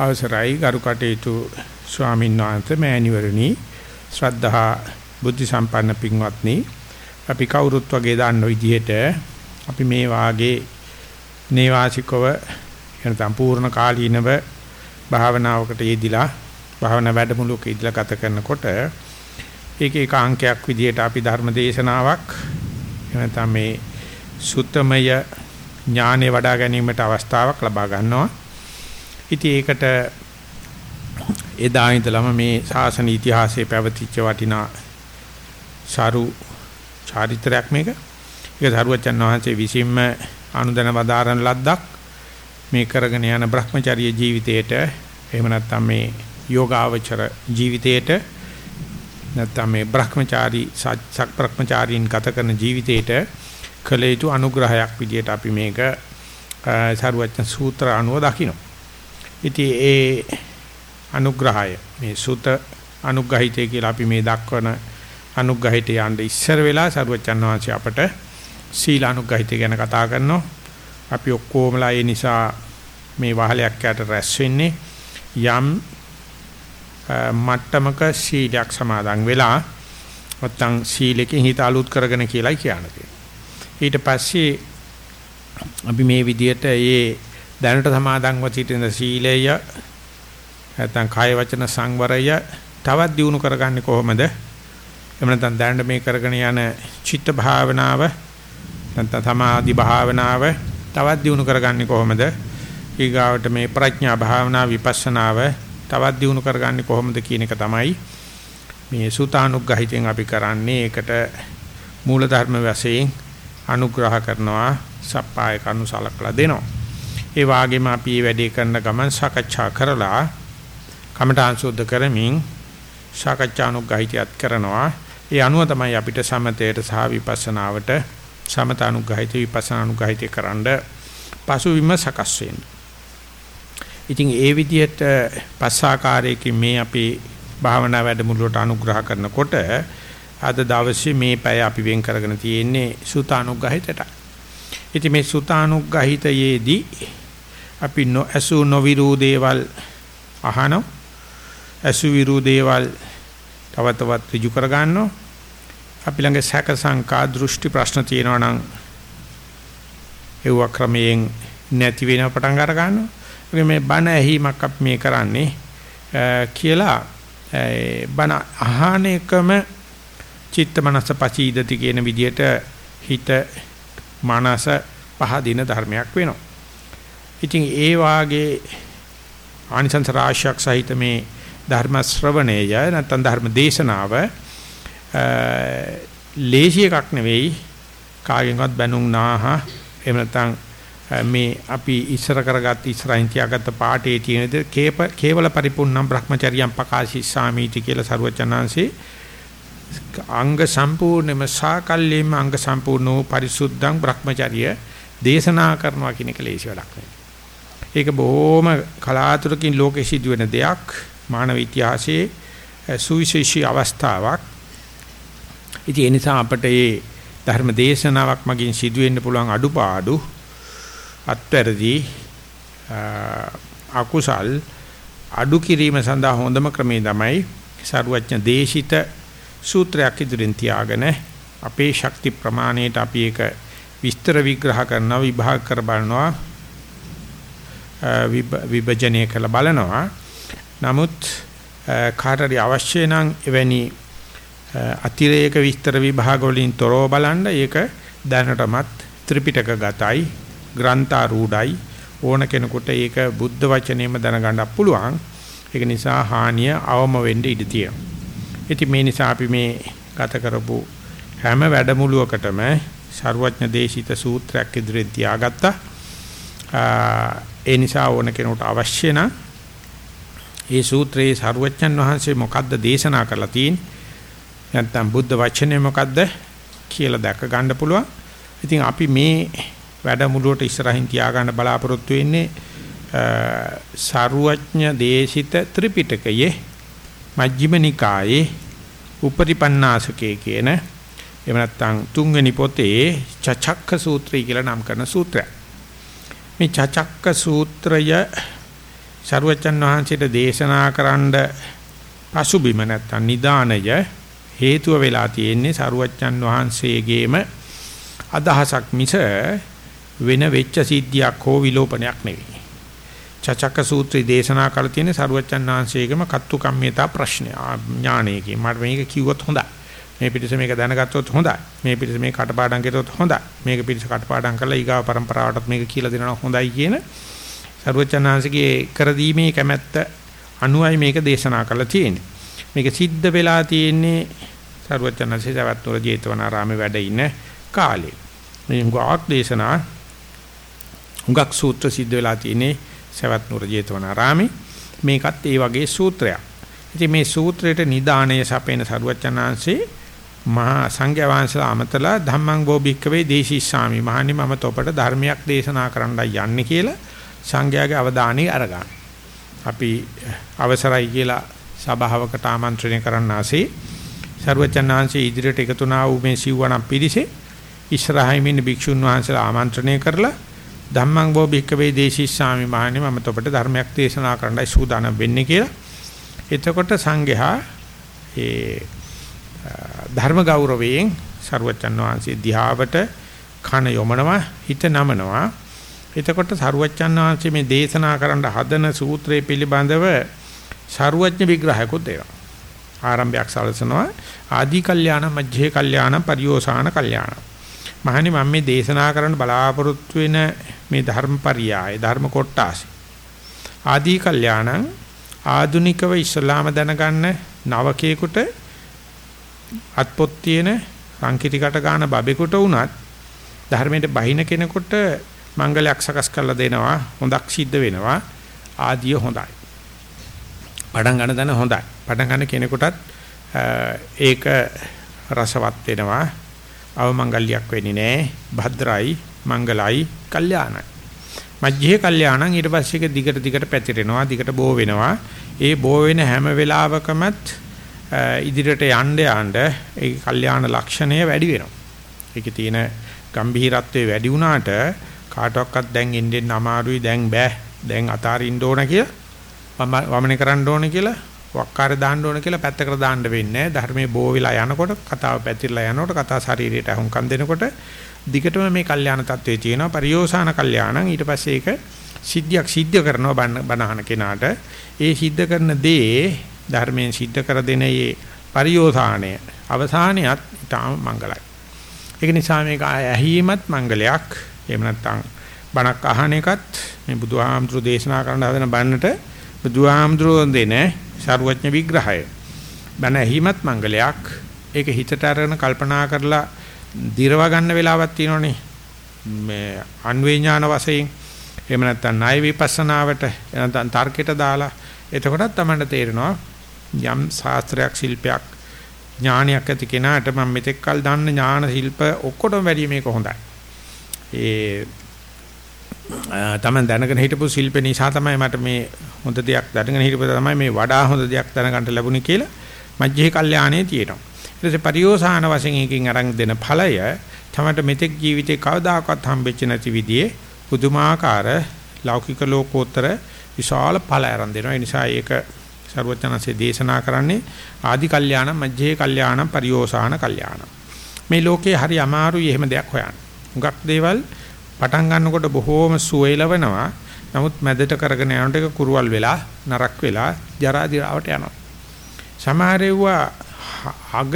අවසරයි ගරු කටයුතු ස්වාමීන් වහන්සේ මෑණිවරණි ශ්‍රද්ධා බුද්ධ සම්පන්න පින්වත්නි අපි කවුරුත් වගේ දන්න විදිහට අපි මේ වාගේ නේවාසිකව එනතම් පූර්ණ කාලීනව භාවනාවකට යෙදිලා භාවනා වැඩමුළුවක ඉඳලා ගත කරනකොට ඒක එක අංකයක් විදිහට අපි ධර්ම දේශනාවක් එනතම් මේ සුත්තමය ඥානෙ වඩා ගැනීමට අවස්ථාවක් ලබා ගන්නවා. ඉතින් ඒකට එදා ඉඳලම මේ ශාසන ඉතිහාසයේ පැවතිච්ච වටිනා සාරු චාරිත්‍රාක් මේක. ඒක සරුවචන් වහන්සේ විසින්ම අනුදැන වදාරන ලද්දක් මේ කරගෙන යන Brahmacharya ජීවිතයේට එහෙම නැත්නම් මේ යෝගාවචර ජීවිතයේට නැත්නම් මේ Brahmachari සක් Brahmacharin ගත කරන ජීවිතයේට කළ යුතු අනුග්‍රහයක් විදියට අපි මේක සරුවචන සූත්‍ර අනුව දකින්න. ඉතින් ඒ අනුග්‍රහය මේ සුත අනුග්‍රහිතය කියලා අපි මේ දක්වන අනුග්‍රහිතය යන්න ඉස්සර වෙලා සරුවචන් වහන්සේ අපට සීල අනුග්‍රහිතය ගැන කතා කරනවා. අපි ඔක්කොමලා ඒ නිසා මේ වහලයක් යට රැස් වෙන්නේ යම් මට්ටමක සීලයක් සමාදන් වෙලා නැත්තම් සීලෙකින් හිත අලුත් කරගෙන කියලායි කියන්නේ. ඊට පස්සේ අපි මේ විදියට ඒ දැනට සමාදන්ව සිටින සීලය නැත්නම් කාය වචන සංවරය තවත් දියුණු කරගන්නේ කොහොමද? එහෙම නැත්නම් දැනට මේ කරගෙන යන චිත්ත භාවනාව නැත්නම් සමාධි භාවනාව තවත් දියුණු කරගන්නේ කොහොමද? ඊගාවට මේ ප්‍රඥා භාවනා විපස්සනාව තවත් දියුණු කරගන්නේ කොහොමද කියන එක තමයි මේ සූතානුග්‍රහිතෙන් අපි කරන්නේ ඒකට මූල ධර්ම වශයෙන් අනුග්‍රහ කරනවා සප්පාය කනු සලකලා දෙනවා. ඒ වගේම අපි මේ වැඩේ කරන ගමන් සාකච්ඡා කරලා කමඨාන් සුද්ධ කරමින් සාකච්ඡානුග්‍රහිතයත් කරනවා. ඒ අනුව තමයි අපිට සමතයට සහ විපස්සනාවට සමතානුග්‍රහිත විපස්සනානුග්‍රහිත කරන්න පසුවිම සකස් වෙන්නේ. ඉතින් ඒ විදිහට පස්සාකාරයකින් මේ අපි භාවනා වැඩමුළුවට අනුග්‍රහ කරනකොට අද දවසේ මේ පැය අපි වෙන් කරගෙන තියෙන්නේ සුතානුග්‍රහිතට. ඉතින් මේ සුතානුග්‍රහිතයේදී අපි නොඇසු නොවිරු දේවල් අහනවා. ඇසු විරු දේවල් තව තවත් ඍජු කර ගන්නවා. අපි ළඟ සැක සංකා දෘෂ්ටි ප්‍රශ්න තියෙනවා නම් ඒව ක්‍රමයෙන් නැති වෙන පටන් අර ගන්නවා. ඒ මේ බණ ඇහිමක් අපි මේ කරන්නේ කියලා බණ අහන එකම චිත්ත මනස පචීදති කියන විදිහට හිත මනස පහදින ධර්මයක් වෙනවා. ඉතින් ඒ වාගේ ආනිසංස රාශියක් සහිත මේ ධර්ම ශ්‍රවණයය නැත්නම් ධර්ම දේශනාව ලේසි එකක් නෙවෙයි කාගෙන්වත් බැනුම් නාහ එහෙම නැත්නම් මේ අපි ඉස්සර කරගත් ඉස්සරහින් තියාගත්ත පාඩේ තියෙනද කේවල පරිපූර්ණම් බ්‍රහ්මචර්යම් පකාශිස්සාමීති කියලා සරුවචනාංශේ අංග සම්පූර්ණම සාකල්යෙම අංග සම්පූර්ණ වූ පරිසුද්ධං බ්‍රහ්මචර්ය දේශනා කරනවා කියන එක ලේසි වැඩක් නෙවෙයි. ඒක බොහොම කලාතුරකින් ලෝකෙ සිදුවෙන දෙයක් මානව ඉතිහාසයේ සුවිශේෂී අවස්ථාවක්. ඉතින් ඒ නිසා අපට මේ ධර්ම දේශනාවක් මගින් සිදුවෙන්න පුළුවන් අඩුපාඩු අත්වැරදි අකුසල් අඩු කිරීම සඳහා හොඳම ක්‍රමය තමයි සරුවඥ දේශිත සූත්‍රයක් ඉදිරින් තියාගෙන අපේ ශක්ති ප්‍රමාණයට අපි ඒක විස්තර විග්‍රහ කරනවා විභාග කර බලනවා විභජනය කරලා බලනවා. නමුත් කාටරි අවශ්‍ය නම් එවැනි අතිරේක විස්තර විභාග වලින් තොරව බලන්න. ඒක දැනටමත් ත්‍රිපිටක ගතයි ග්‍රන්ථාරූඪයි. ඕන කෙනෙකුට ඒක බුද්ධ වචනේම දැනගන්න පුළුවන්. ඒක නිසා හානිය අවම වෙන්න ඉඩ තියෙනවා. ඉතින් මේ නිසා අපි මේ ගත කරපු හැම වැඩමුළුවකටම ਸਰුවඥ දේශිත සූත්‍රයක් ඉදිරියෙන් තියාගත්තා. ඒ නිසා ඕන කෙනෙකුට අවශ්‍ය නම් මේ සූත්‍රයේ සරුවච්චන් වහන්සේ මොකද්ද දේශනා කරලා තියෙන්නේ නැත්නම් බුද්ධ වචනේ මොකද්ද කියලා දැක ගන්න පුළුවන්. ඉතින් අපි මේ වැඩමුළුවට ඉස්සරහින් තියාගන්න බලාපොරොත්තු වෙන්නේ සරුවඥ දේශිත ත්‍රිපිටකයේ මජ්ක්‍ධිම නිකායේ උපරිපන්නාසකේ කියන එහෙම නැත්නම් තුන්වෙනි පොතේ චචක්ක සූත්‍රය කියලා නම් කරන සූත්‍රයක්. මේ චචක්ක සූත්‍රය සරුවච්චන් වහන්සේට දේශනා කරන්න පසුබිම නැත්තම් නිදානය හේතුව වෙලා තියෙන්නේ සරුවච්චන් වහන්සේගේම අදහසක් මිස වෙන වෙච්ච සිද්ධියක් හෝ විලෝපනයක් නෙවෙයි. චචක්ක සූත්‍රය දේශනා කළ තියෙන සරුවච්චන් වහන්සේගේම කත්තු කම්මිතා ප්‍රශ්නය ඥානයකින් මට මේක කිව්වොත් හොඳයි. මේ පිටිස මේක දැනගත්තොත් හොඳයි. මේ පිටිස මේක කටපාඩම් කරොත් හොඳයි. මේක පිටිස කටපාඩම් කරලා ඊගාව પરම්පරාවටත් මේක කියලා දෙනවා හොඳයි කියන සරුවචනාංශගේ කරදීමේ කැමැත්ත අනුයි මේක දේශනා කරලා තියෙන්නේ. මේක සිද්ධ වෙලා තියෙන්නේ සරුවචනාංශේ සවැත්නුර ජේතවනාරාමේ වැඩ ඉන්න කාලේ. මේ හුඟක් දේශනා හුඟක් සූත්‍ර සිද්ධ වෙලා තියෙන්නේ සවැත්නුර ජේතවනාරාමේ. මේකත් ඒ වගේ සූත්‍රයක්. ඉතින් මේ සූත්‍රයට නිදාණය සපේන සරුවචනාංශේ මහා සංඝයා වහන්සේලා අමතලා ධම්මං බෝභික්කවේ දේශිස්සාමි මහන්නේ මම තොපට ධර්මයක් දේශනා කරන්නයි යන්නේ කියලා සංඝයාගේ අවධානය අරගන්න. අපි අවසරයි කියලා සභාවකට ආමන්ත්‍රණය කරන්න ආසේ ਸਰවචන්නාංශයේ ඉදිරියට එකතු වුණා වූ මේ සිව්වණම් පිරිසේ ඉස්සරහින් ඉන්න භික්ෂුන් වහන්සේලා ආමන්ත්‍රණය කරලා ධම්මං බෝභික්කවේ දේශිස්සාමි මහන්නේ මම තොපට ධර්මයක් දේශනා කරන්නයි සූදානම් වෙන්නේ කියලා. එතකොට සංඝයා ඒ ධර්ම ගෞරවයෙන් ਸਰුවචන් වහන්සේ දිහාවට කන යොමනවා හිත නමනවා. එතකොට ਸਰුවචන් වහන්සේ මේ දේශනා කරන්න හදන සූත්‍රයේ පිළිබඳව ਸਰුවඥ විග්‍රහයකුත් දෙනවා. ආරම්භයක් සලසනවා. ආදි කල්යාණ මධ්‍යේ කල්යාණ පරියෝසాన කල්යාණ මහනි මම මේ දේශනා කරන්න බලාපොරොත්තු වෙන මේ ධර්මපරියාය ධර්ම කොටාසි. ආදී කල්යාණං ආදුනිකව ඉස්ලාම දැනගන්න නවකයකට අත්පොත් තියෙන සංකීර්තිකට ගන්න බබෙකුට වුණත් ධර්මයට බහින කෙනෙකුට මංගලයක් සකස් කරලා දෙනවා හොඳක් සිද්ධ වෙනවා ආදිය හොඳයි. පඩම් ගන්න දන හොඳයි. පඩම් ගන්න කෙනෙකුටත් ඒක රසවත් වෙනවා. අවමංගල්‍යයක් වෙන්නේ නැහැ. භද්‍රයි, මංගලයි, කල්යාණයි. මජ්ජේ කල්යාණං ඊට පස්සේ ඒක දිගට දිගට පැතිරෙනවා, දිගට බෝ වෙනවා. ඒ බෝ වෙන හැම වෙලාවකමත් ඉදිරියට යන්න යන්න ඒ කල්යාණ ලක්ෂණය වැඩි වෙනවා. ඒකේ තියෙන ගැඹීරත්වය වැඩි වුණාට කාටවත් දැන් ඉන්නෙන් අමාරුයි දැන් බෑ දැන් අතාරින්න ඕන කියලා වමනේ කරන්න ඕන කියලා වක්කාර දාන්න ඕන කියලා පැත්තකට දාන්න වෙන්නේ ධර්මයේ බෝ වෙලා යනකොට කතාව පැතිරලා යනකොට කතා ශරීරයට අහුම්කම් දෙනකොට දිගටම මේ කල්යාණ தત્ත්වයේ තියෙනවා. පරියෝසాన කල්යාණං ඊට පස්සේ ඒක සිද්ධියක් සිද්ධ කරනවා බණහන කෙනාට. ඒ සිද්ධ කරන දේ ධර්මයෙන් සිද්ධ කර දෙන මේ පරියෝසාණය අවසානයත් ඊටම මංගලයි. ඒක නිසා මේක ඇහිීමත් මංගලයක්. එහෙම නැත්නම් බණක් අහන එකත් මේ බුදුහාමුදුරු දේශනා කරන හදන බණට බුදුහාමුදුරු දෙන ਸਰුවඥ විග්‍රහය. බණ ඇහිීමත් මංගලයක්. ඒක හිතට අරගෙන කල්පනා කරලා දිරව ගන්න වෙලාවක් තියෙනවනේ. මේ අන්වේ ඥාන වශයෙන් එහෙම නැත්නම් ණය විපස්සනාවට නැත්නම් තර්කයට දාලා එතකොටත් තමයි තේරෙනවා යම් ශාස්ත්‍රයක් ශිල්පයක් ඥානයක් ඇති කෙනාට මම මෙතෙක් කල් දන්න ඥාන ශිල්ප ඔක්කොටම වැඩිය මේක හොඳයි. ඒ තමන් දැනගෙන හිටපු ශිල්ප නිසා තමයි මට මේ හොඳ දෙයක් දැනගෙන හිටපු තමයි මේ වඩා හොඳ දෙයක් දැනගන්න ලැබුණේ කියලා මජ්ජේ කල්යාණේ තියෙනවා. ඊට පස්සේ පරියෝසాన වශයෙන් එකකින් අරන් දෙන ඵලය තමයි මෙතෙක් ජීවිතේ කවදාකවත් හම්බෙච්ච නැති විදිහේ පුදුමාකාර ලෞකික ලෝකෝත්තර විශාල ඵල ආරම්භ දෙනවා. ඒ නිසා ඒක සරුවචනanse දේශනා කරන්නේ ආදි කල්යාණම් මජ්ජේ කල්යාණම් පරියෝසాన කල්යාණම්. මේ ලෝකේ හරි අමාරුයි එහෙම දෙයක් හොයන්න. හුඟක් දේවල් පටන් ගන්නකොට බොහෝම සුවයලවනවා. නමුත් මැදට කරගෙන යනකොට ඒක කුරුවල් වෙලා නරක් වෙලා ජරා දිරාවට යනවා. සමහරෙව්වා අග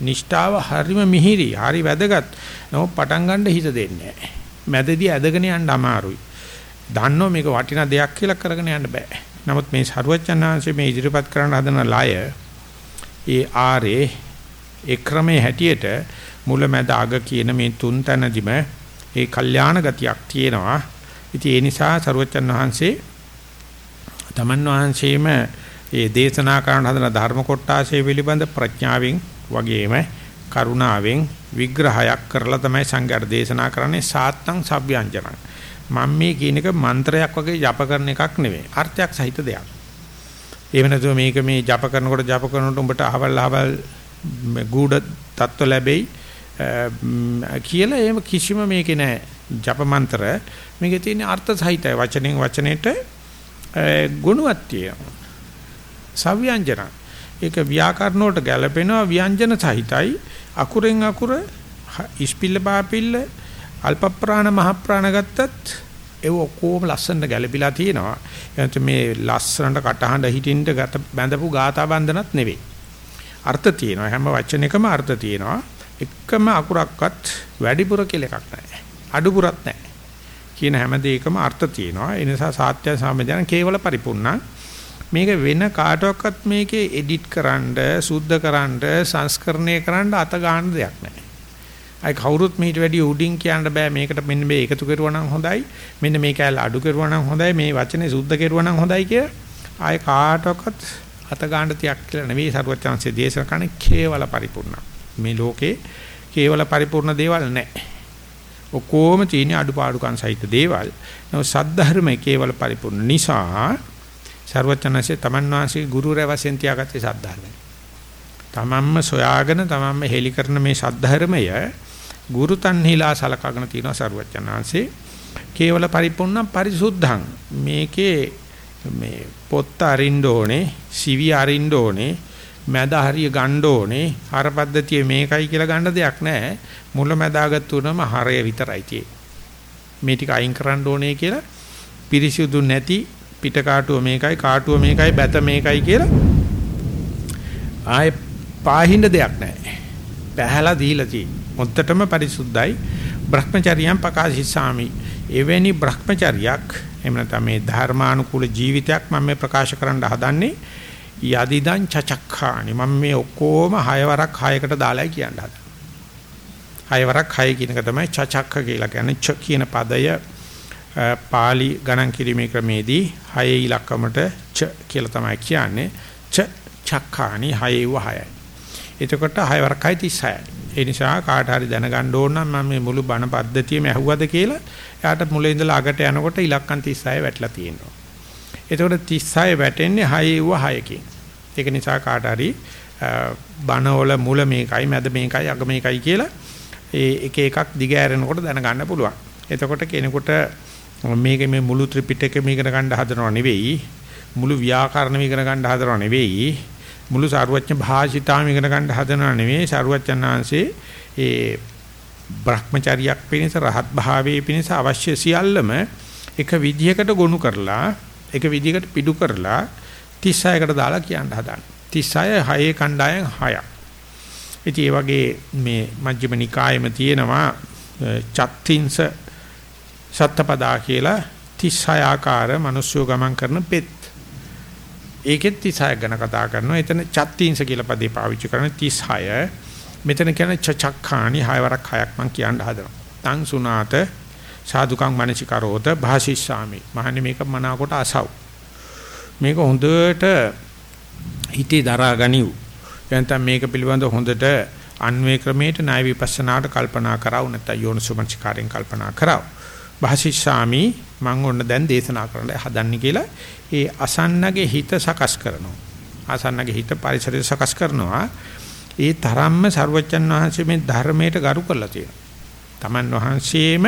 නිෂ්ඨාව හරිම මිහිරි, හරි වැදගත්. නමුත් පටන් ගන්න හිත දෙන්නේ නැහැ. මැදදී ඇදගෙන යන්න අමාරුයි. දන්නෝ මේක වටිනා දෙයක් කියලා කරගෙන යන්න බෑ. නමුත් මේ සරුවචනාංශයේ මේ ඉදිරිපත් කරන්න හදන ලය ඒ ආරේ ඒ ක්‍රමයේ හැටියට මුලැමැද අග කියන මේ තුන් තැනදිම ඒ කල්යාණ ගතියක් තියෙනවා. ඉතින් ඒ නිසා සරුවචන් වහන්සේ තමන් වහන්සේම ඒ දේශනා කරන හදන ධර්ම කොටාසේ පිළිබඳ ප්‍රඥාවෙන් වගේම කරුණාවෙන් විග්‍රහයක් කරලා තමයි සංඝයාට දේශනා කරන්නේ සාත්තං සබ්යංජනං මම මේ කියන එක මන්ත්‍රයක් වගේ ජප කරන එකක් නෙවෙයි. අර්ථයක් සහිත දෙයක්. එහෙම නැතුව මේක මේ ජප කරනකොට ජප කරනකොට උඹට අහවල් අහවල් ගුඩ තත්ත්ව ලැබෙයි කියලා එහෙම කිසිම මේකේ නැහැ. ජප මන්ත්‍ර මේකේ තියෙන අර්ථ සහිතයි. වචනෙන් වචනෙට ගුණවත් තියෙනවා. සව්‍යංජන. ඒක ව්‍යාකරණ වලට ගැලපෙනවා ව්‍යංජන සහිතයි අකුරෙන් අකුර ඉස්පිල්ල පාපිල්ල අල්ප ප්‍රාණ මහ ප්‍රාණ ගත්තත් ඒ ඔක්කොම ලස්සනට ගැලපිලා තියෙනවා. එතන මේ ලස්සනට කටහඬ හිටින්න ගත බැඳපු ගාථා බන්ධනත් නෙවෙයි. අර්ථ තියෙනවා. හැම වචනයකම අර්ථ තියෙනවා. එකම අකුරක්වත් වැඩිපුර කියලා එකක් නැහැ. අඩුපුරත් නැහැ. කියන හැම දෙයකම අර්ථ තියෙනවා. ඒ නිසා සාත්‍ය සම්මජන කේවල පරිපූර්ණ මේක වෙන කාටවත් මේකේ එඩිට් කරන්න, සුද්ධ කරන්න, සංස්කරණය කරන්න අත ගන්න දෙයක් නැහැ. අයි කවුරුත් මීට වැඩි උඩින් කියන්න බෑ. මේකට මෙන්න මේ එකතු කරුවා නම් හොඳයි. මෙන්න මේ කැල අඩු කරුවා නම් හොඳයි. මේ වචනේ සුද්ධ කරුවා නම් හොඳයි කිය. ආය කාටවත් අත ගන්න තියක් කියලා නෙවෙයි සරුවචාන්සේ දේශනා කරන්නේ කේවල පරිපූර්ණ. මේ ලෝකේ කේවල පරිපූර්ණ දේවල් නැහැ. ඔක්කොම තියෙන අඩුපාඩුකම් සහිත දේවල්. නෝ සද්ධර්මයේ කේවල පරිපූර්ණ නිසා සර්වචනසේ තමන් වාසේ ගුරු රැවසෙන් තියාගත්තේ සද්ධර්මය. තමන්ම සොයාගෙන තමන්ම හෙලි කරන මේ සද්ධර්මය ගුරු තන්හිලා සලකගෙන තියෙනවා සරුවචනාංශේ කේවල පරිපූර්ණ පරිසුද්ධං. මේකේ මේ පොත්ත අරින්න ඕනේ සිවි අරින්න ඕනේ මැද හරිය ගන්න ඕනේ. හර පද්ධතිය මේකයි කියලා ගන්න දෙයක් නැහැ. මුල මැදාගත්තු උනම හරය විතරයි තියෙන්නේ. මේ ටික අයින් කරන්න ඕනේ කියලා පිරිසිදු නැති පිට කාටුව මේකයි කාටුව මේකයි බැත මේකයි කියලා ආයේ පාහින්න දෙයක් නැහැ. පැහැලා දීලා තියෙන්නේ. මොත්තටම පරිසුද්ධයි. Brahmacharyan පකාශිසාමි එවැනි Brahmacharyak එහෙම නැත්නම් මේ ධර්මානුකූල ජීවිතයක් මම මේ ප්‍රකාශ කරන්න හදන්නේ යදිදං චචක්ඛානි. මම මේ ඔක්කොම හයවරක් හයකට දාලායි කියන්න හදන්නේ. හයවරක් හය කියන එක තමයි චචක්ඛ කියලා කියන්නේ. ච කියන පදය පාලි ගණන් කිරීමේ ක්‍රමේදී හයේ ඉලක්කමට ච කියලා තමයි කියන්නේ. ච චක්ඛානි හයව හයයි. එතකොට හයවරක්යි 36යි ඒ නිසා කාට හරි දැනගන්න ඕන නම් මම මේ මුළු බණ පද්ධතියම ඇහුවද කියලා එයාට මුල ඉඳලා අගට යනකොට ඉලක්කම් 36 වැටලා තියෙනවා. එතකොට 36 වැටෙන්නේ 6 ව 6කින්. ඒක නිසා කාට හරි බණවල මුල මේකයි මැද මේකයි අග මේකයි කියලා ඒ එක එකක් දිග ඇරෙනකොට දැනගන්න පුළුවන්. එතකොට කෙනෙකුට මේක මේ මුළු ත්‍රිපිටකෙම ඉගෙන ගන්න හදනව නෙවෙයි මුළු ව්‍යාකරණම ඉගෙන ගන්න හදනව නෙවෙයි මුළු සාරවත්ඥ භාෂිතාම ඉගෙන ගන්න හදනව නෙවෙයි. සාරවත්ඥාන්සේ ඒ භ්‍රමචාරියක් පිණිස රහත් භාවයේ පිණිස අවශ්‍ය සියල්ලම එක විදිහකට ගොනු කරලා එක විදිහකට පිටු කරලා 36කට දාලා කියන්න හදන 36 හයේ කණ්ඩායම් 6ක් ඉතින් ඒ වගේ මේ මජ්ක්‍ධිම නිකායෙම තියෙනවා චත්තිංස සත්පදා කියලා 36 ආකාර මිනිස්සු ගමන් කරන පෙත්. ඒකෙත් 36 ගැන කතා කරනවා. එතන චත්තිංස කියලා පදේ පාවිච්චි කරන 36. මෙතන කියන්නේ චචක්ඛානි හයවරක් හයක් මම කියන්න හදනවා. තං සුනාත සාදුකං මනසිකරෝත භාසිස්සාමි. මහන්නේ මේක මනාකොට අසව්. මේක හොඳට හිතේ දරා ගනිව්. එතන මේක පිළිබඳව හොඳට අන්වේ ක්‍රමයට ණය විපස්සනාට කල්පනා කරව නැත්නම් යෝනිසුමංචකාරයෙන් කල්පනා කරව. භාසිස්සාමි මම ඔන්න දැන් දේශනා කරන්න හදන්නේ කියලා ඒ අසන්නගේ හිත සකස් කරනවා. අසන්නගේ හිත පරිසරය සකස් කරනවා. ඒ තරම්ම ਸਰවචන් වහන්සේ මේ ධර්මයට ගරු කරලා තියෙනවා. තමන් වහන්සේම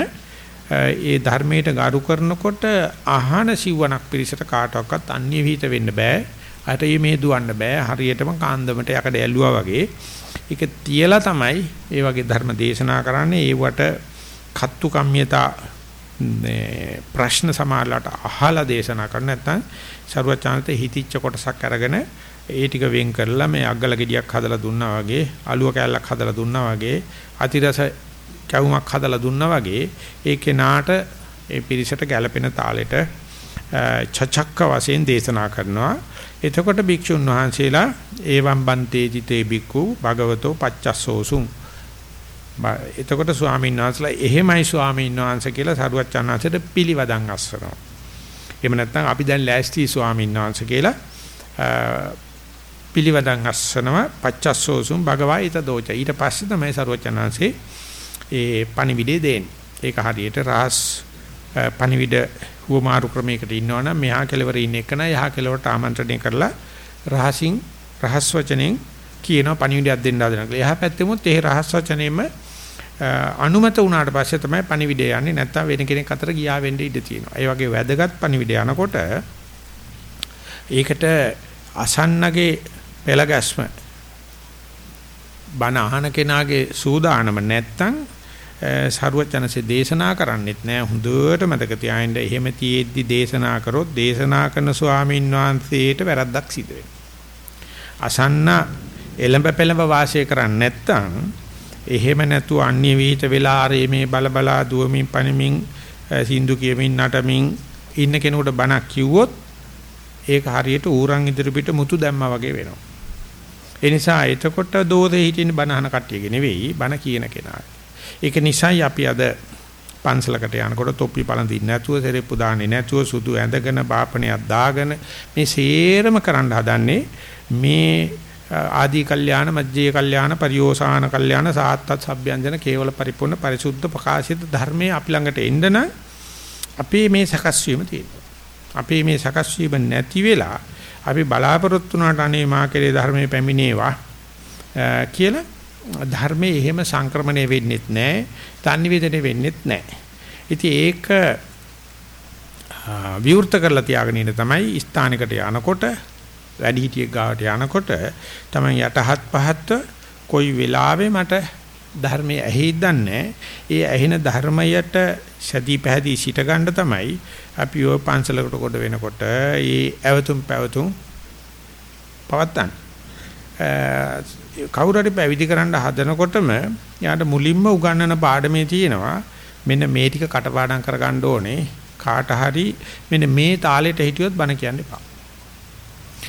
ඒ ධර්මයට ගරු කරනකොට අහන සිවණක් පිරිසට කාටවත් අන්‍ය විහිිත වෙන්න බෑ. අර මේ දුවන්න බෑ. හරියටම කාන්දමට යකඩ ඇල්ලුවා වගේ. ඒක තියලා තමයි ඒ වගේ ධර්ම දේශනා කරන්නේ. ඒවට කත්තු කම්මියතා මේ ප්‍රශ්න සමාලලට අහලා දේශනා කරන්න නැත්නම් ਸਰුවචාන්ත හිතිච්ච කොටසක් අරගෙන ඒ ටික වෙන් කරලා මේ අග්ගල ගෙඩියක් හදලා දුන්නා වගේ අලුව කෑල්ලක් හදලා දුන්නා වගේ අතිරස කැවුමක් හදලා දුන්නා වගේ ඒ කෙනාට ඒ පිරිසට ගැළපෙන තාලෙට චචක්ක වශයෙන් දේශනා කරනවා. එතකොට භික්ෂුන් වහන්සේලා ඒවම් බන්තේ ජිතේ බික්කු භගවතෝ පච්චස්සෝසුං එතකොට ස්වාමීන් වහන්සේලා එහෙමයි ස්වාමීන් වහන්සේ කියලා සරුවත් චන්නාංශයට පිළිවදන් අස්සනවා. එහෙම නැත්නම් අපි දැන් ලෑස්ති ස්වාමීන් වහන්සේ කියලා පිළිවදන් අස්සනවා පච්චස්සෝසුම් භගවායිත දෝච. ඊට පස්සේ තමයි සරුවත් චන්නාංශේ ඒ පණිවිඩේ දෙන්නේ. ඒක හරියට රහස් පණිවිඩ හුවමාරු ක්‍රමයකට ඉන්නවනම් මෙහා කෙලවර ඉන්න එක නෑ යහා කෙලවරට ආමන්ත්‍රණය කරලා රහසින් රහස් වචනෙන් කියන පණිවිඩයක් දෙන්න හදනවා. එහා පැත්තෙමුත් ඒ රහස් වචනේම අනුමත වුණාට පස්සේ තමයි පණිවිඩය යන්නේ. නැත්තම් වෙන කෙනෙක් අතර ගියා වෙන්න ඉඩ තියෙනවා. ඒ වගේ වැදගත් පණිවිඩය යනකොට ඒකට අසන්නගේ පෙළගැස්ම බණ අහන කෙනාගේ සූදානම නැත්තම් සරුවචනසේ දේශනා කරන්නෙත් නෑ. හොඳට මතක තියාගන්න. එහෙම තියෙද්දි දේශනා කරොත් දේශනා කරන ස්වාමීන් වහන්සේට වැරද්දක් සිදු වෙනවා. අසන්න එළඹ පෙළඹ වාසය කරන්නේ නැත්තම් එහෙම නැතුව අන්‍ය විහිිත වෙලා ආරේ මේ බල බලා දුවමින් පණමින් සින්දු කියමින් නටමින් ඉන්න කෙනෙකුට බණක් කිව්වොත් ඒක හරියට ඌරන් ඉදිරි පිට මුතු දැම්මා වගේ වෙනවා. ඒ නිසා එතකොට දෝෂේ හිටින්න බණහන කට්ටියගේ නෙවෙයි බණ කියන කෙනා. ඒක නිසායි අපි අද පන්සලකට යනකොට තොප්පි පළඳින්න නැතුව සෙරෙප්පු දාන්නේ නැතුව සුදු ඇඳගෙන බාපණයක් දාගෙන මේ සේරම කරන්න හදන්නේ මේ ආදී කල්යාණ මජ්ජේ කල්යාණ පරියෝසాన කල්යාණ සාත්තත් සබ්යංජන කේවල පරිපූර්ණ පරිසුද්ධ ප්‍රකාශිත ධර්මයේ අපි ළඟට එන්න නම් අපේ මේ සකස් වීම තියෙනවා. අපේ මේ සකස් වීම නැති වෙලා අපි බලාපොරොත්තු වුණාට අනේ මා කෙරේ ධර්මයේ පැමිණේවා කියලා ධර්මයේ එහෙම සංක්‍රමණය වෙන්නේත් නැහැ, තන්නිවේදනය වෙන්නේත් නැහැ. ඉතින් ඒක විවෘත කරලා තියාගෙන ඉන්න තමයි ස්ථානයකට යනකොට වැඩිහිටියෙක් ගාවට යනකොට තමයි යටහත් පහත් කොයි වෙලාවෙ මට ධර්මයේ ඇහිද්දන්නේ ඒ ඇහෙන ධර්මයට සැදී පැහැදී සිට ගන්න තමයි අපි ඔය පන්සලකට කොට වෙනකොට ඒ ඇවතුම් පැවතුම් පවත්තන් කවුරු හරි පැවිදි කරන්න හදනකොටම යාට මුලින්ම උගන්වන පාඩමේ තියෙනවා මෙන්න මේ ටික කටපාඩම් කරගන්න ඕනේ. කාට හරි මෙන්න මේ තාලෙට හිටියොත් බණ කියන්න එපා.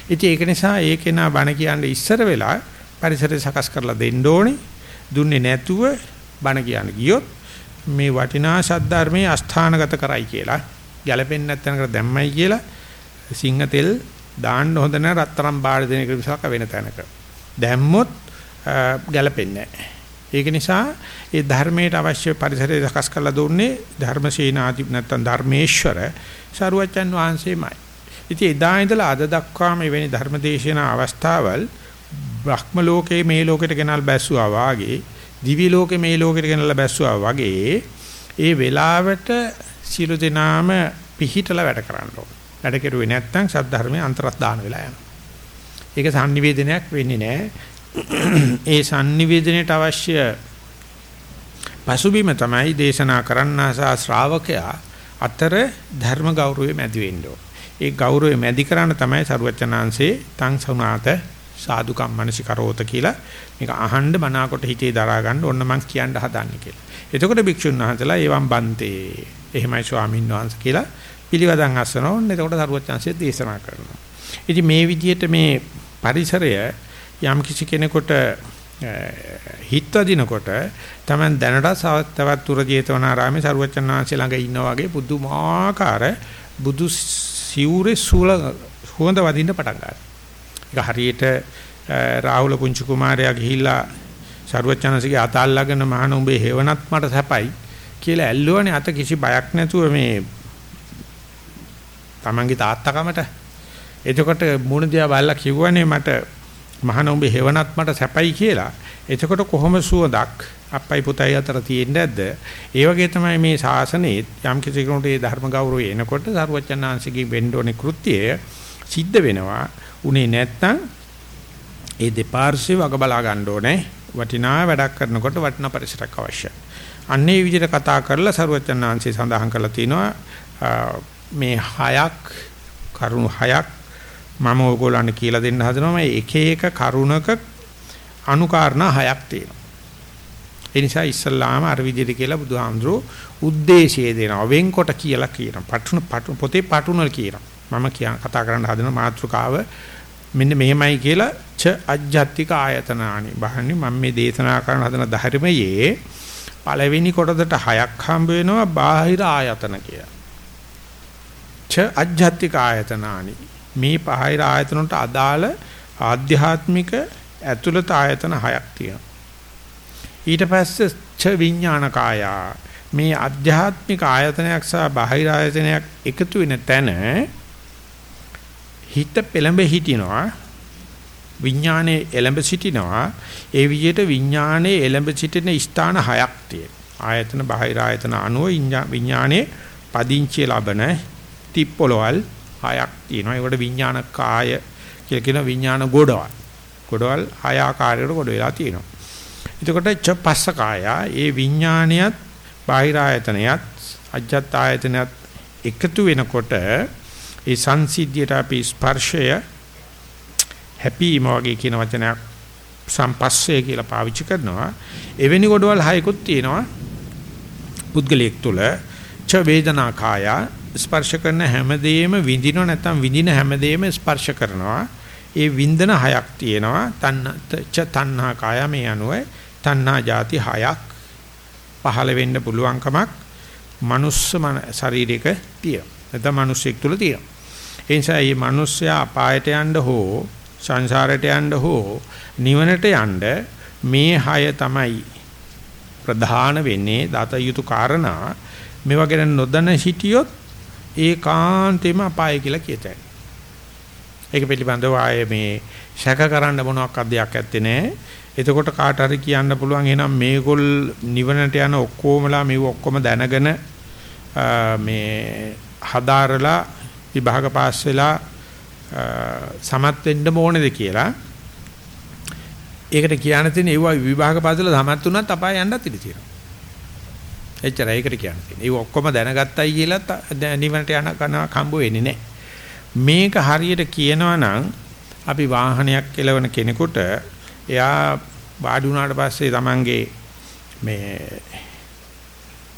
ඉතින් ඒක නිසා ඒ කෙනා බණ කියන්නේ ඉස්සර වෙලා පරිසරය සකස් කරලා දෙන්න ඕනේ. දුන්නේ නැතුව බණ කියන්න ගියොත් මේ වටිනා ශාද්ධර්මයේ අස්ථානගත කරයි කියලා ගැළපෙන්නේ නැත්නම් දැම්මයි කියලා සිංහ තෙල් දාන්න හොඳ නැහැ රත්තරන් බාඩ දෙන එක විසක වෙන තැනක. දැම්මොත් ගැළපෙන්නේ නැහැ. ඒක නිසා ඒ ධර්මයට අවශ්‍ය පරිසරය සකස් කරලා දුන්නේ ධර්මසේනාදි නැත්නම් ධර්මේශ්වර සරුවචන් වහන්සේමයි. ඉතින් එදා ඉඳලා අද දක්වා මෙවැනි ධර්මදේශන අවස්ථාවල් බ්‍රහ්ම ලෝකේ මේ ලෝකෙට ගෙනල් බැස්සුවා වාගේ දිවි ලෝකේ මේ ලෝකෙට ගෙනල්ලා බැස්සුවා වගේ ඒ වෙලාවට සියලු දෙනාම පිහිටලා වැඩ කරන්න ඕන. වැඩ කෙරුවේ නැත්නම් සද්ධර්මයේ අන්තරත් දාන වෙලා යනවා. ඒක sannivedanayak වෙන්නේ නැහැ. ඒ sannivedanයට අවශ්‍ය පසුබිම තමයි දේශනා කරන්නා සහ ශ්‍රාවකයා අතර ධර්ම ගෞරවය මැදි වෙන්න ඕන. ඒ ගෞරවය මැදි කරන්න තමයි සරුවචනාංශේ තං සුණාත සාදුකම් මනසිකරෝත කියලා මේක අහන්න මනාකොට හිතේ දරා ගන්න ඕන්න මං කියන්න හදන්නේ කියලා. එතකොට භික්ෂුන් වහන්සේලා ඒවම් බන්තේ. එහෙමයි ස්වාමීන් වහන්සේ කියලා පිළිවදන් අස්සනවා. ඔන්න එතකොට සරුවචනාංශේ දේශනා කරනවා. ඉතින් මේ විදිහට මේ පරිසරය යම් කිසි කෙනෙකුට හිතවදිනකොට තමයි දැනට තවත් තුර ජේතවනාරාමේ සරුවචනාංශ ළඟ ඉන්නා වගේ පුදුමාකාර බුදු සිවුරේ සූල හොඳ වදින්න පටන් ගන්නවා. ඒක හරියට රාහුල පුංචි කුමාරයා ගිහිල්ලා සරුවචනසිගේ අත අල්ලගෙන මහණ උඹේ හේවණත් මට සැපයි කියලා ඇල්ලුවනේ අත කිසි බයක් නැතුව මේ තමන්ගේ තාත්තකමට එතකොට මුණ දිහා බලලා කිව්වනේ මට මහණ උඹේ හේවණත් මට සැපයි කියලා එතකොට කොහොම සුවඳක් අප්පයි පුතයි අතර තියෙන්නේ නැද්ද? ඒ වගේ තමයි මේ ශාසනයේ යම් කිසි කෙනෙකුට ඒ ධර්ම ගෞරවය එනකොට සරුවචනාංශිකේ වෙන්න ඕනේ කෘත්‍යය සිද්ධ වෙනවා. උනේ නැත්තම් ඒ දෙපාර්ශ්වේ වග බලා ගන්න ඕනේ. වටිනා වැඩක් කරනකොට වටිනා පරිසරයක් අවශ්‍යයි. අන්නේ විදිහට කතා කරලා සරුවචනාංශي සඳහන් කරලා තිනවා මේ හයක් කරුණු හයක් මම ඕගොල්ලන්ට කියලා දෙන්න හදනවා මේ එක එක කරුණක අනුකාරණා හයක් තියෙනවා. ඒ නිසා ඉස්සල්ලාම අර විදිහට කියලා බුදුහාමුදුරෝ ಉದ್ದೇಶය දෙනවා. වෙන්කොට කියලා කියනවා. පටුන පොතේ පටුනල් කියනවා. මම කියන කතා කරන්න හදන මාතෘකාව මෙන්න මෙහෙමයි කියලා ච අජ්ජත්තික ආයතනානි. බහන්නේ මම මේ දේශනා කරන හදන ධර්මයේ පළවෙනි කොටසට හයක් හම්බ වෙනවා බාහිර ආයතන කියලා. ච අජ්ජත්තික ආයතනානි. මේ පහයිර ආයතන වලට අදාළ ආධ්‍යාත්මික ඇතුළත ආයතන හයක් තියෙනවා. ඊට පස්සේ ච විඥානකාය මේ අධ්‍යාත්මික ආයතනයක් සහ බාහිර ආයතනයක් එකතු වෙන තැන හිත පෙළඹ හිටිනවා විඥානයේ එළඹ සිටිනවා ඒ විදිහට විඥානයේ එළඹ සිටින ස්ථාන හයක් තියෙනවා ආයතන බාහිර ආයතන අනුව විඥානයේ පදිංචි ලබන තිප්පොළවල් හයක් තියෙනවා. ඒකට විඥාන කාය කියලා කියන විඥාන ගොඩවල්. ගොඩවල් හය ආකාරයකට ගොඩ වෙලා තියෙනවා. එතකොට ච පස්ස කාය ඒ විඥානියත් බාහිර ආයතනයත් අජ්ජත් ආයතනයත් එකතු වෙනකොට ඒ සංසිද්ධියට අපි ස්පර්ශය හැපීම වගේ කියන වචනයක් සම්පස්සේ කියලා පාවිච්චි කරනවා. එවැනි කොටවල් හයකුත් තියෙනවා. පුද්ගලයෙක් තුළ ච වේදනා කාය ස්පර්ශ කරන හැමදේම විඳිනව නැත්නම් විඳින හැමදේම ස්පර්ශ කරනවා. ඒ වින්දන හයක් තියෙනවා. තන්න ච තණ්හා කාය මේ අනුව තණ්හා ಜಾති හයක් පහළ වෙන්න පුළුවන්කමක් මනුස්ස ශරීරයක තියෙනවා. නැත්නම් මිනිස්සෙක් තුළ තියෙනවා. ඒ නිසා මේ මිනිස්සයා අපායට යන්න හෝ සංසාරයට යන්න හෝ නිවනට යන්න මේ හය තමයි ප්‍රධාන වෙන්නේ දත යුතු කාරණා මේවා ගැන නොදැන හිටියොත් ඒකාන්තෙම අපාය කියලා කියතයි. ඒක පිළිබඳව ආයේ මේ ශක කරන්න මොනවක් අධ්‍යයක් ඇත්තේ නැහැ. එතකොට කාට හරි කියන්න පුළුවන් එහෙනම් මේගොල්ල නිවනට යන ඔක්කොමලා මේව ඔක්කොම දැනගෙන මේ හදාරලා විභාග පාස් වෙලා සමත් වෙන්න ඕනේද කියලා ඒකට කියන්න තියෙන ඒවා විභාග පාසල සමත් වුණත් අපාය යන්නත් ඉඩ තියෙනවා. එච්චරයි ඒකට කියන්න තියෙන්නේ. ඒ ඔක්කොම දැනගත්තයි කියලත් නිවනට යන කන කම්බ වෙන්නේ නැහැ. මේක හරියට කියනවා නම් අපි වාහනයක් කෙලවන කෙනෙකුට එයා වාඩි වුණාට පස්සේ Tamange මේ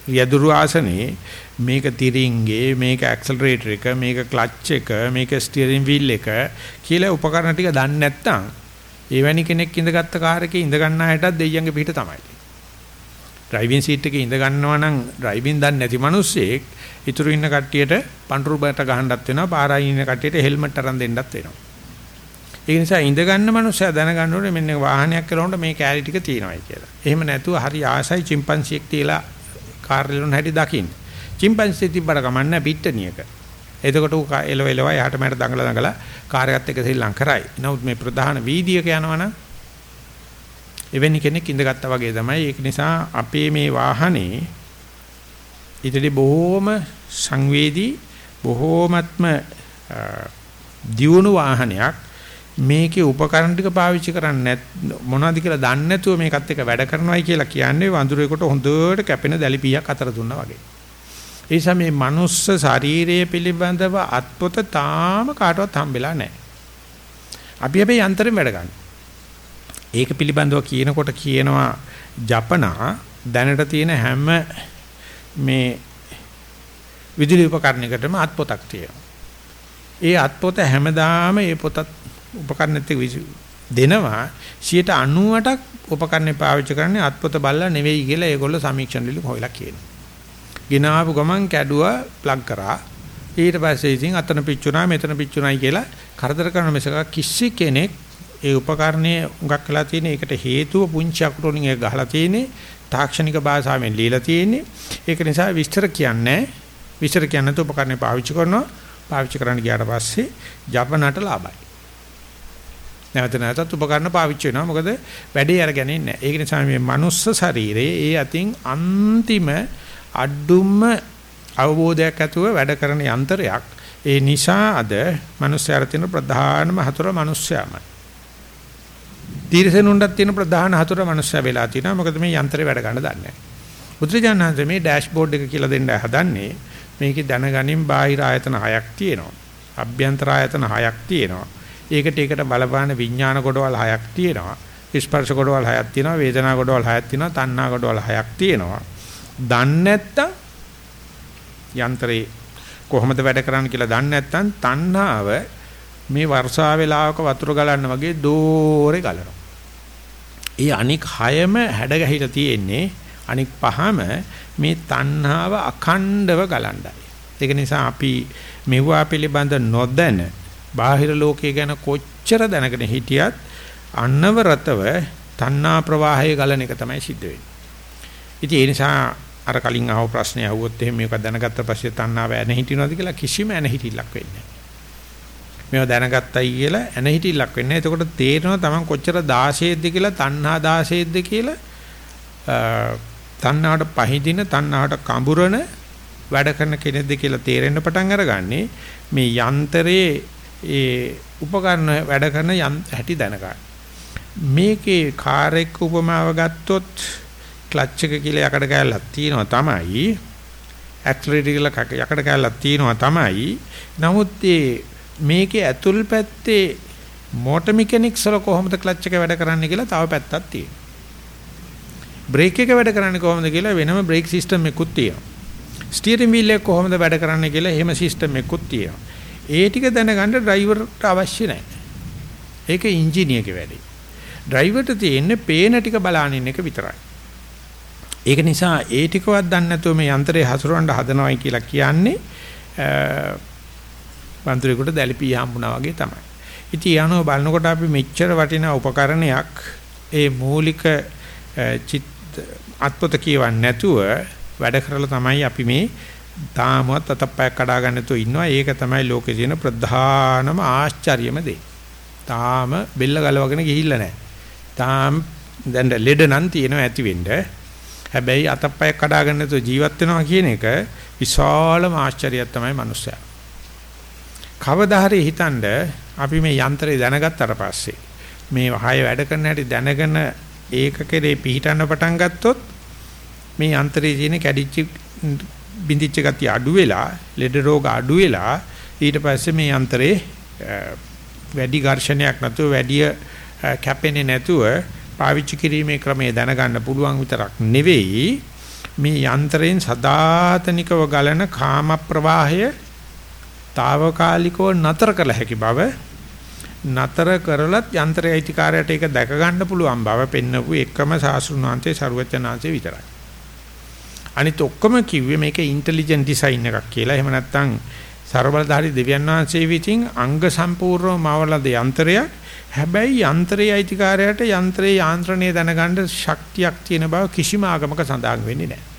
යදුරු ආසනේ මේක තිරින්ගේ මේක ඇක්සලරේටර් එක මේක ක්ලච් එක මේක ස්ටියරින් වීල් එක කියලා උපකරණ ටික දන්නේ නැත්නම් එවැනි කෙනෙක් ඉඳගත්ත කාර් එකේ ඉඳ ගන්න අයටත් දෙයියන්ගේ පිට තමයි. ඩ්‍රයිවිං සීට් එකේ ඉඳ ගන්නවා නම් ඩ්‍රයිවිං දන්නේ නැති මිනිස්සෙක් ඉතුරු ඉන්න කට්ටියට පඳුරු බට ගහන්නත් වෙනවා පාරායි ඉන්න කට්ටියට හෙල්මට් අරන් දෙන්නත් වෙනවා. ඒ නිසා ඉඳ ගන්න මිනිස්සයා දැනගන්න ඕනේ මෙන්න වාහනයක් කරනකොට මේ කැලි ටික තියෙනවායි කියලා. එහෙම නැතුව හරි ආසයි චිම්පන්සියෙක් තියලා කාර් වලන හැටි දකින්න. චිම්පන්සි තිබ්බට කමන්නේ පිට්ටනියක. එතකොට ඌ එලව එලව යහට මට දඟල දඟල කාර් එකත් එක්ක ශ්‍රී ලංකරයි. නමුත් මේ ප්‍රධාන වීදියක යනවනම් එවැනි කෙනෙක් ඉඳගත්තා වගේ තමයි. ඒක නිසා අපේ මේ වාහනේ ඊටදී බොහෝම සංවේදී බොහෝමත්ම දියුණු වාහනයක් මේකේ උපකරණ ටික පාවිච්චි කරන්නේ මොනවද කියලා දන්නේ නැතුව මේකත් එක්ක වැඩ කරනවායි කියලා කියන්නේ වඳුරේකට හොඳට කැපෙන දැලිපියක් අතර දුන්නා වගේ. ඒ නිසා මේ මනුස්ස ශරීරය පිළිබඳව අත්පොත තාම කාටවත් හම්බෙලා නැහැ. අපි හැබැයි යන්ත්‍රයෙන් වැඩ ගන්න. ඒක පිළිබඳව කියනකොට කියනවා ජපනා දැනට තියෙන හැම මේ විදුලි උපකරණයකටම අත්පොතක් තියෙනවා. ඒ අත්පොත හැමදාම ඒ පොතත් උපකරණෙත් දෙනවා 90%ක් උපකරණේ පාවිච්චි කරන්නේ අත්පොත බලලා නෙවෙයි කියලා ඒගොල්ලෝ සමීක්ෂණ වලින් හොයලා කියනවා. ගෙනාවු ගමන් කැඩුවා ප්ලග් කරා. ඊට පස්සේ ඉතින් අතන පිච්චුණා මෙතන පිච්චුණායි කියලා කරදර කරන මිසක කිසි කෙනෙක් ඒ උපකරණයේ උගක් කළා තියෙන එකට හේතුව පුංචි අකුරු වලින් ඒක ගහලා තියෙන්නේ තාක්ෂණික භාෂාවෙන් ලියලා තියෙන්නේ. ඒක නිසා විස්තර කියන්නේ විස්තර කියන්නේ તો උපකරණේ පාවිච්චි කරනවා. පාවිච්චි කරන්න ගියාට පස්සේ ජපනට ලාභයි. නැවත නැවතත් උපකරණ පාවිච්චි වෙනවා. මොකද වැඩේ අරගෙන ඉන්නේ නැහැ. ඒක නිසා මේ මනුස්ස ශරීරයේ ඒ අතින් අන්තිම අඩුම අවබෝධයක් ඇතුව වැඩ කරන යන්ත්‍රයක්. ඒ නිසා අද මිනිස්යාර තියෙන ප්‍රධානම හතර මිනිස්යාමයි. තීරසනුන්ටත් තියෙන ප්‍රධාන හතර මිනිස්යා වෙලා තිනවා. මොකද මේ යන්ත්‍රේ වැඩ ගන්න දන්නේ නැහැ. බුදුරජාණන් මේ ඩෑෂ්බෝඩ් එක කියලා දෙන්න හදන්නේ මේකේ දැනගනින් බාහිර ආයතන හයක් තියෙනවා. අභ්‍යන්තර ආයතන හයක් තියෙනවා. ඒකට ඒකට බලපාන විඥාන කොටවල් හයක් තියෙනවා. ස්පර්ශ කොටවල් හයක් තියෙනවා. වේදනා කොටවල් හයක් තියෙනවා. තණ්හා කොටවල් හයක් තියෙනවා. දන්නේ නැත්තම් යන්ත්‍රේ කොහොමද වැඩ කරන්නේ කියලා දන්නේ නැත්තම් තණ්හාව මේ වර්ෂා වේලාවක වතුර ගලන්න වගේ දෝරේ ගලනවා. ඒ අනික් හයම හැඩ ගැහිලා තියෙන්නේ අනික් පහම මේ තණ්හාව අඛණ්ඩව ගලණ්ඩයි. ඒක නිසා අපි මෙවුවා පිළිබඳ නොදැන බාහිර ලෝකයේ ගැන කොච්චර දැනගෙන හිටියත් අන්නවරතව තණ්හා ප්‍රවාහයේ ගලන එක තමයි සිද්ධ වෙන්නේ. ඉතින් ඒ නිසා අර කලින් අහව ප්‍රශ්නේ අහුවොත් එහෙම මේක දැනගත්ත පස්සේ තණ්හාව ඇන හිටිනවද කියලා කිසිම ඇන හිටිල්ලක් වෙන්නේ නැහැ. මේව දැනගත්තයි කියලා ඇන හිටිල්ලක් වෙන්නේ නැහැ. එතකොට තේරෙනවා Taman කොච්චර 16ද කියලා තණ්හා 16ද කියලා තණ්හාවට පහදින තණ්හාවට කඹරන වැඩ කරන කෙනෙක්ද කියලා තේරෙන්න පටන් අරගන්නේ මේ යන්ත්‍රයේ ඒ උපකරණ වැඩ කරන හැටි දැනගන්න. මේකේ කාර් එක්ක උපමාව ගත්තොත් ක්ලච් එක කියලා යකඩ කැල්ලක් තියෙනවා තමයි. ඇක්සලරේටර් කියලා යකඩ කැල්ලක් තියෙනවා තමයි. නමුත් මේකේ ඇතුල් පැත්තේ මෝටර් මෙකැනික්ස් වල කොහොමද ක්ලච් එක වැඩ කරන්නේ කියලා තව පැත්තක් තියෙනවා. බ්‍රේක් එක වැඩ කරන්නේ කොහොමද කියලා වෙනම බ්‍රේක් සිස්ටම් එකකුත් තියෙනවා. ස්ටියරින් වීල් එක කොහොමද වැඩ කරන්නේ කියලා එහෙම සිස්ටම් එකකුත් තියෙනවා. ඒ ටික දැනගන්න ඩ්‍රයිවර්ට අවශ්‍ය නැහැ. ඒක ඉංජිනේරගේ වැඩේ. ඩ්‍රයිවර්ට තියෙන්නේ පේන ටික බලානින් එක විතරයි. ඒක නිසා ඒ ටිකවත් දන්නේ නැතුව මේ යන්ත්‍රය හසුරවන්න හදනවයි කියලා කියන්නේ වන්දරේකට දැලිපී හම්බුණා වගේ තමයි. ඉතින් යනවා බලනකොට අපි මෙච්චර වටිනා උපකරණයක් ඒ මූලික චිත් අත්පොත කියවන්නේ නැතුව වැඩ කරලා තමයි අපි මේ තාමවත් අතප්පයක් කඩා ගන්න තු ඉන්නවා. ඒක තමයි ලෝකේ තියෙන ප්‍රධානම ආශ්චර්යම දේ. තාම බෙල්ල ගලවගෙන ගිහිල්ලා නැහැ. තාම දැන් ලෙඩ නම් තියෙනවා ඇති වෙන්න. හැබැයි අතප්පයක් කඩා ගන්න තු ජීවත් වෙනවා කියන එක විශාලම ආශ්චර්යයක් තමයි මනුස්සයා. කවදා හරි හිතනද අපි මේ යන්ත්‍රය දැනගත්තට පස්සේ මේ වහය වැඩ කරන හැටි දැනගෙන ඒක කෙරේ පිහිටන්න පටන් ගත්තොත් මේ යන්ත්‍රයේ තියෙන කැඩිච්ච බින්දිච්ච ගතිය අඩු වෙලා ලෙඩ රෝග අඩු වෙලා ඊට පස්සේ මේ යන්ත්‍රේ වැඩි ඝර්ෂණයක් නැතුව වැඩි කැපෙන්නේ නැතුව පාවිච්චි කිරීමේ ක්‍රමය දැනගන්න පුළුවන් විතරක් නෙවෙයි. මේ යන්ත්‍රයෙන් සදාතනිකව ගලන කාම ප්‍රවාහය తాවකාලිකව නතර කළ හැකි බව නතර කරලත් යන්ත්‍රය අයිතිකාරයට ඒක දැක ගන්න පුළුවන් බව පෙන්නපු එකම සාස්ෘණාන්තේ ਸਰුවචනාන්තේ විතරයි. අනිත් ඔක්කොම කිව්වේ මේක ඉන්ටෙලිජන්ට් ඩිසයින් එකක් කියලා. එහෙම නැත්නම් ਸਰබලධාරී දෙවියන් වහන්සේ විසින් අංග සම්පූර්ණව මවලද යන්ත්‍රයක්. හැබැයි යන්ත්‍රයේ අයිතිකාරයට යන්ත්‍රයේ යාන්ත්‍රණය දැනගන්න ශක්තියක් තියෙන බව කිසිම ආගමක සඳහන් වෙන්නේ නැහැ.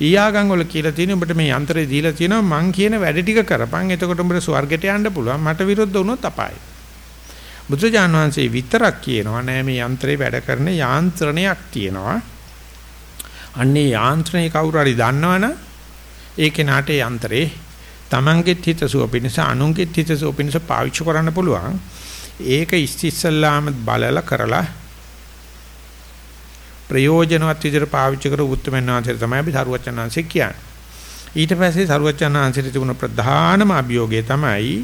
ඊයාගම් වල කියලා තියෙන උඹට මේ යන්ත්‍රය දීලා තියෙනවා මං කියන වැඩ ටික කරපන් එතකොට උඹට ස්වර්ගයට යන්න පුළුවන් මට විරුද්ධ වුණොත් අපායයි. බුදුජාන විශ්වසේ විතරක් කියනවා නෑ මේ යන්ත්‍රේ වැඩ කරන යාන්ත්‍රණයක් තියෙනවා. අන්නේ යාන්ත්‍රණේ කවුරු හරි දන්නවනම් ඒ කෙනාට යන්ත්‍රේ තමන්ගෙත් හිතසුව පිණිස අනුන්ගෙත් හිතසුව පිණිස පාවිච්චි කරන්න පුළුවන්. ඒක ඉස්තිස්සල්ලාම බලලා කරලා ප්‍රයෝජනවත් විදිහට පාවිච්චි කර උත්තරමනාන්සේ තමයි අපි සරුවචනාංශේ කියන්නේ. ඊට පස්සේ සරුවචනාංශේ තිබුණ ප්‍රධානම අභියෝගය තමයි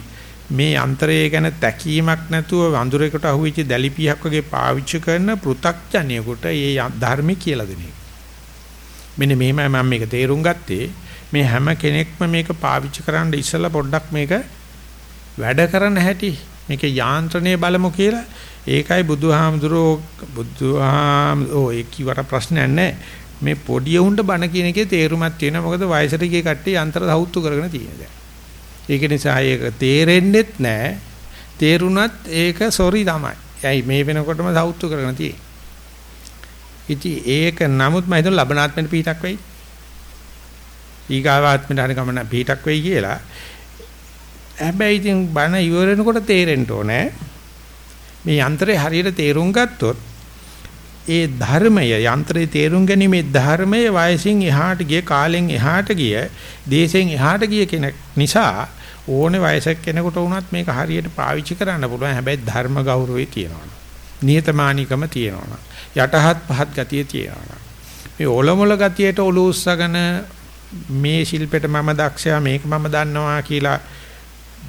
මේ යන්ත්‍රය ගැන තැකීමක් නැතුව වඳුරේකට අහුවෙච්ච දැලිපියක් වගේ පාවිච්චි කරන පෘ탁ජනියෙකුට මේ ධර්මي කියලා දෙන එක. මෙන්න මෙහෙමයි මම මේක තේරුම් ගත්තේ. මේ හැම කෙනෙක්ම මේක පාවිච්චි කරන්න ඉස්සලා පොඩ්ඩක් මේක වැඩ කරන හැටි මේක යාන්ත්‍රණය බලමු කියලා ඒකයි බුදුහාමුදුරෝ බුදුහාම ඕ ඒ කිවට ප්‍රශ්නයක් නැහැ. මේ පොඩි උන්ට බණ කියන එකේ තේරුමක් තියෙනවා. මොකද වයසට ගිය කට්ටිය යන්ත්‍ර සෞතු කරගෙන තියෙන දැන්. ඒක නිසා ඒක තේරෙන්නෙත් නැහැ. තේරුණත් ඒක සොරි තමයි. ඇයි මේ වෙනකොටම සෞතු කරගෙන තියෙන්නේ. ඉතින් ඒක නමුත් මම හිතන ලබනාත්මෙට පිටක් වෙයි. ඊගාවාත්මෙට හරි ගමන පිටක් වෙයි කියලා. හැබැයි ඉතින් බණ ඉවරනකොට තේරෙන්න ඕනේ. මේ යන්ත්‍රය හරියට තේරුම් ගත්තොත් ඒ ධර්මය යන්ත්‍රයේ තේරුම් ගැනීමේ ධර්මයේ වයසින් එහාට ගිය කාලෙන් එහාට ගිය දේශෙන් එහාට ගිය කෙනෙක් නිසා ඕනේ වයසක කෙනෙකුට වුණත් මේක හරියට පාවිච්චි කරන්න පුළුවන්. හැබැයි ධර්ම ගෞරවය තියෙනවා. නියතමානිකම තියෙනවා. යටහත් පහත් ගතිය තියෙනවා. මේ ඔලොමොල ගතියට ඔලු උස්සගෙන මේ ශිල්පෙට මම දක්ෂයා මේක මම දන්නවා කියලා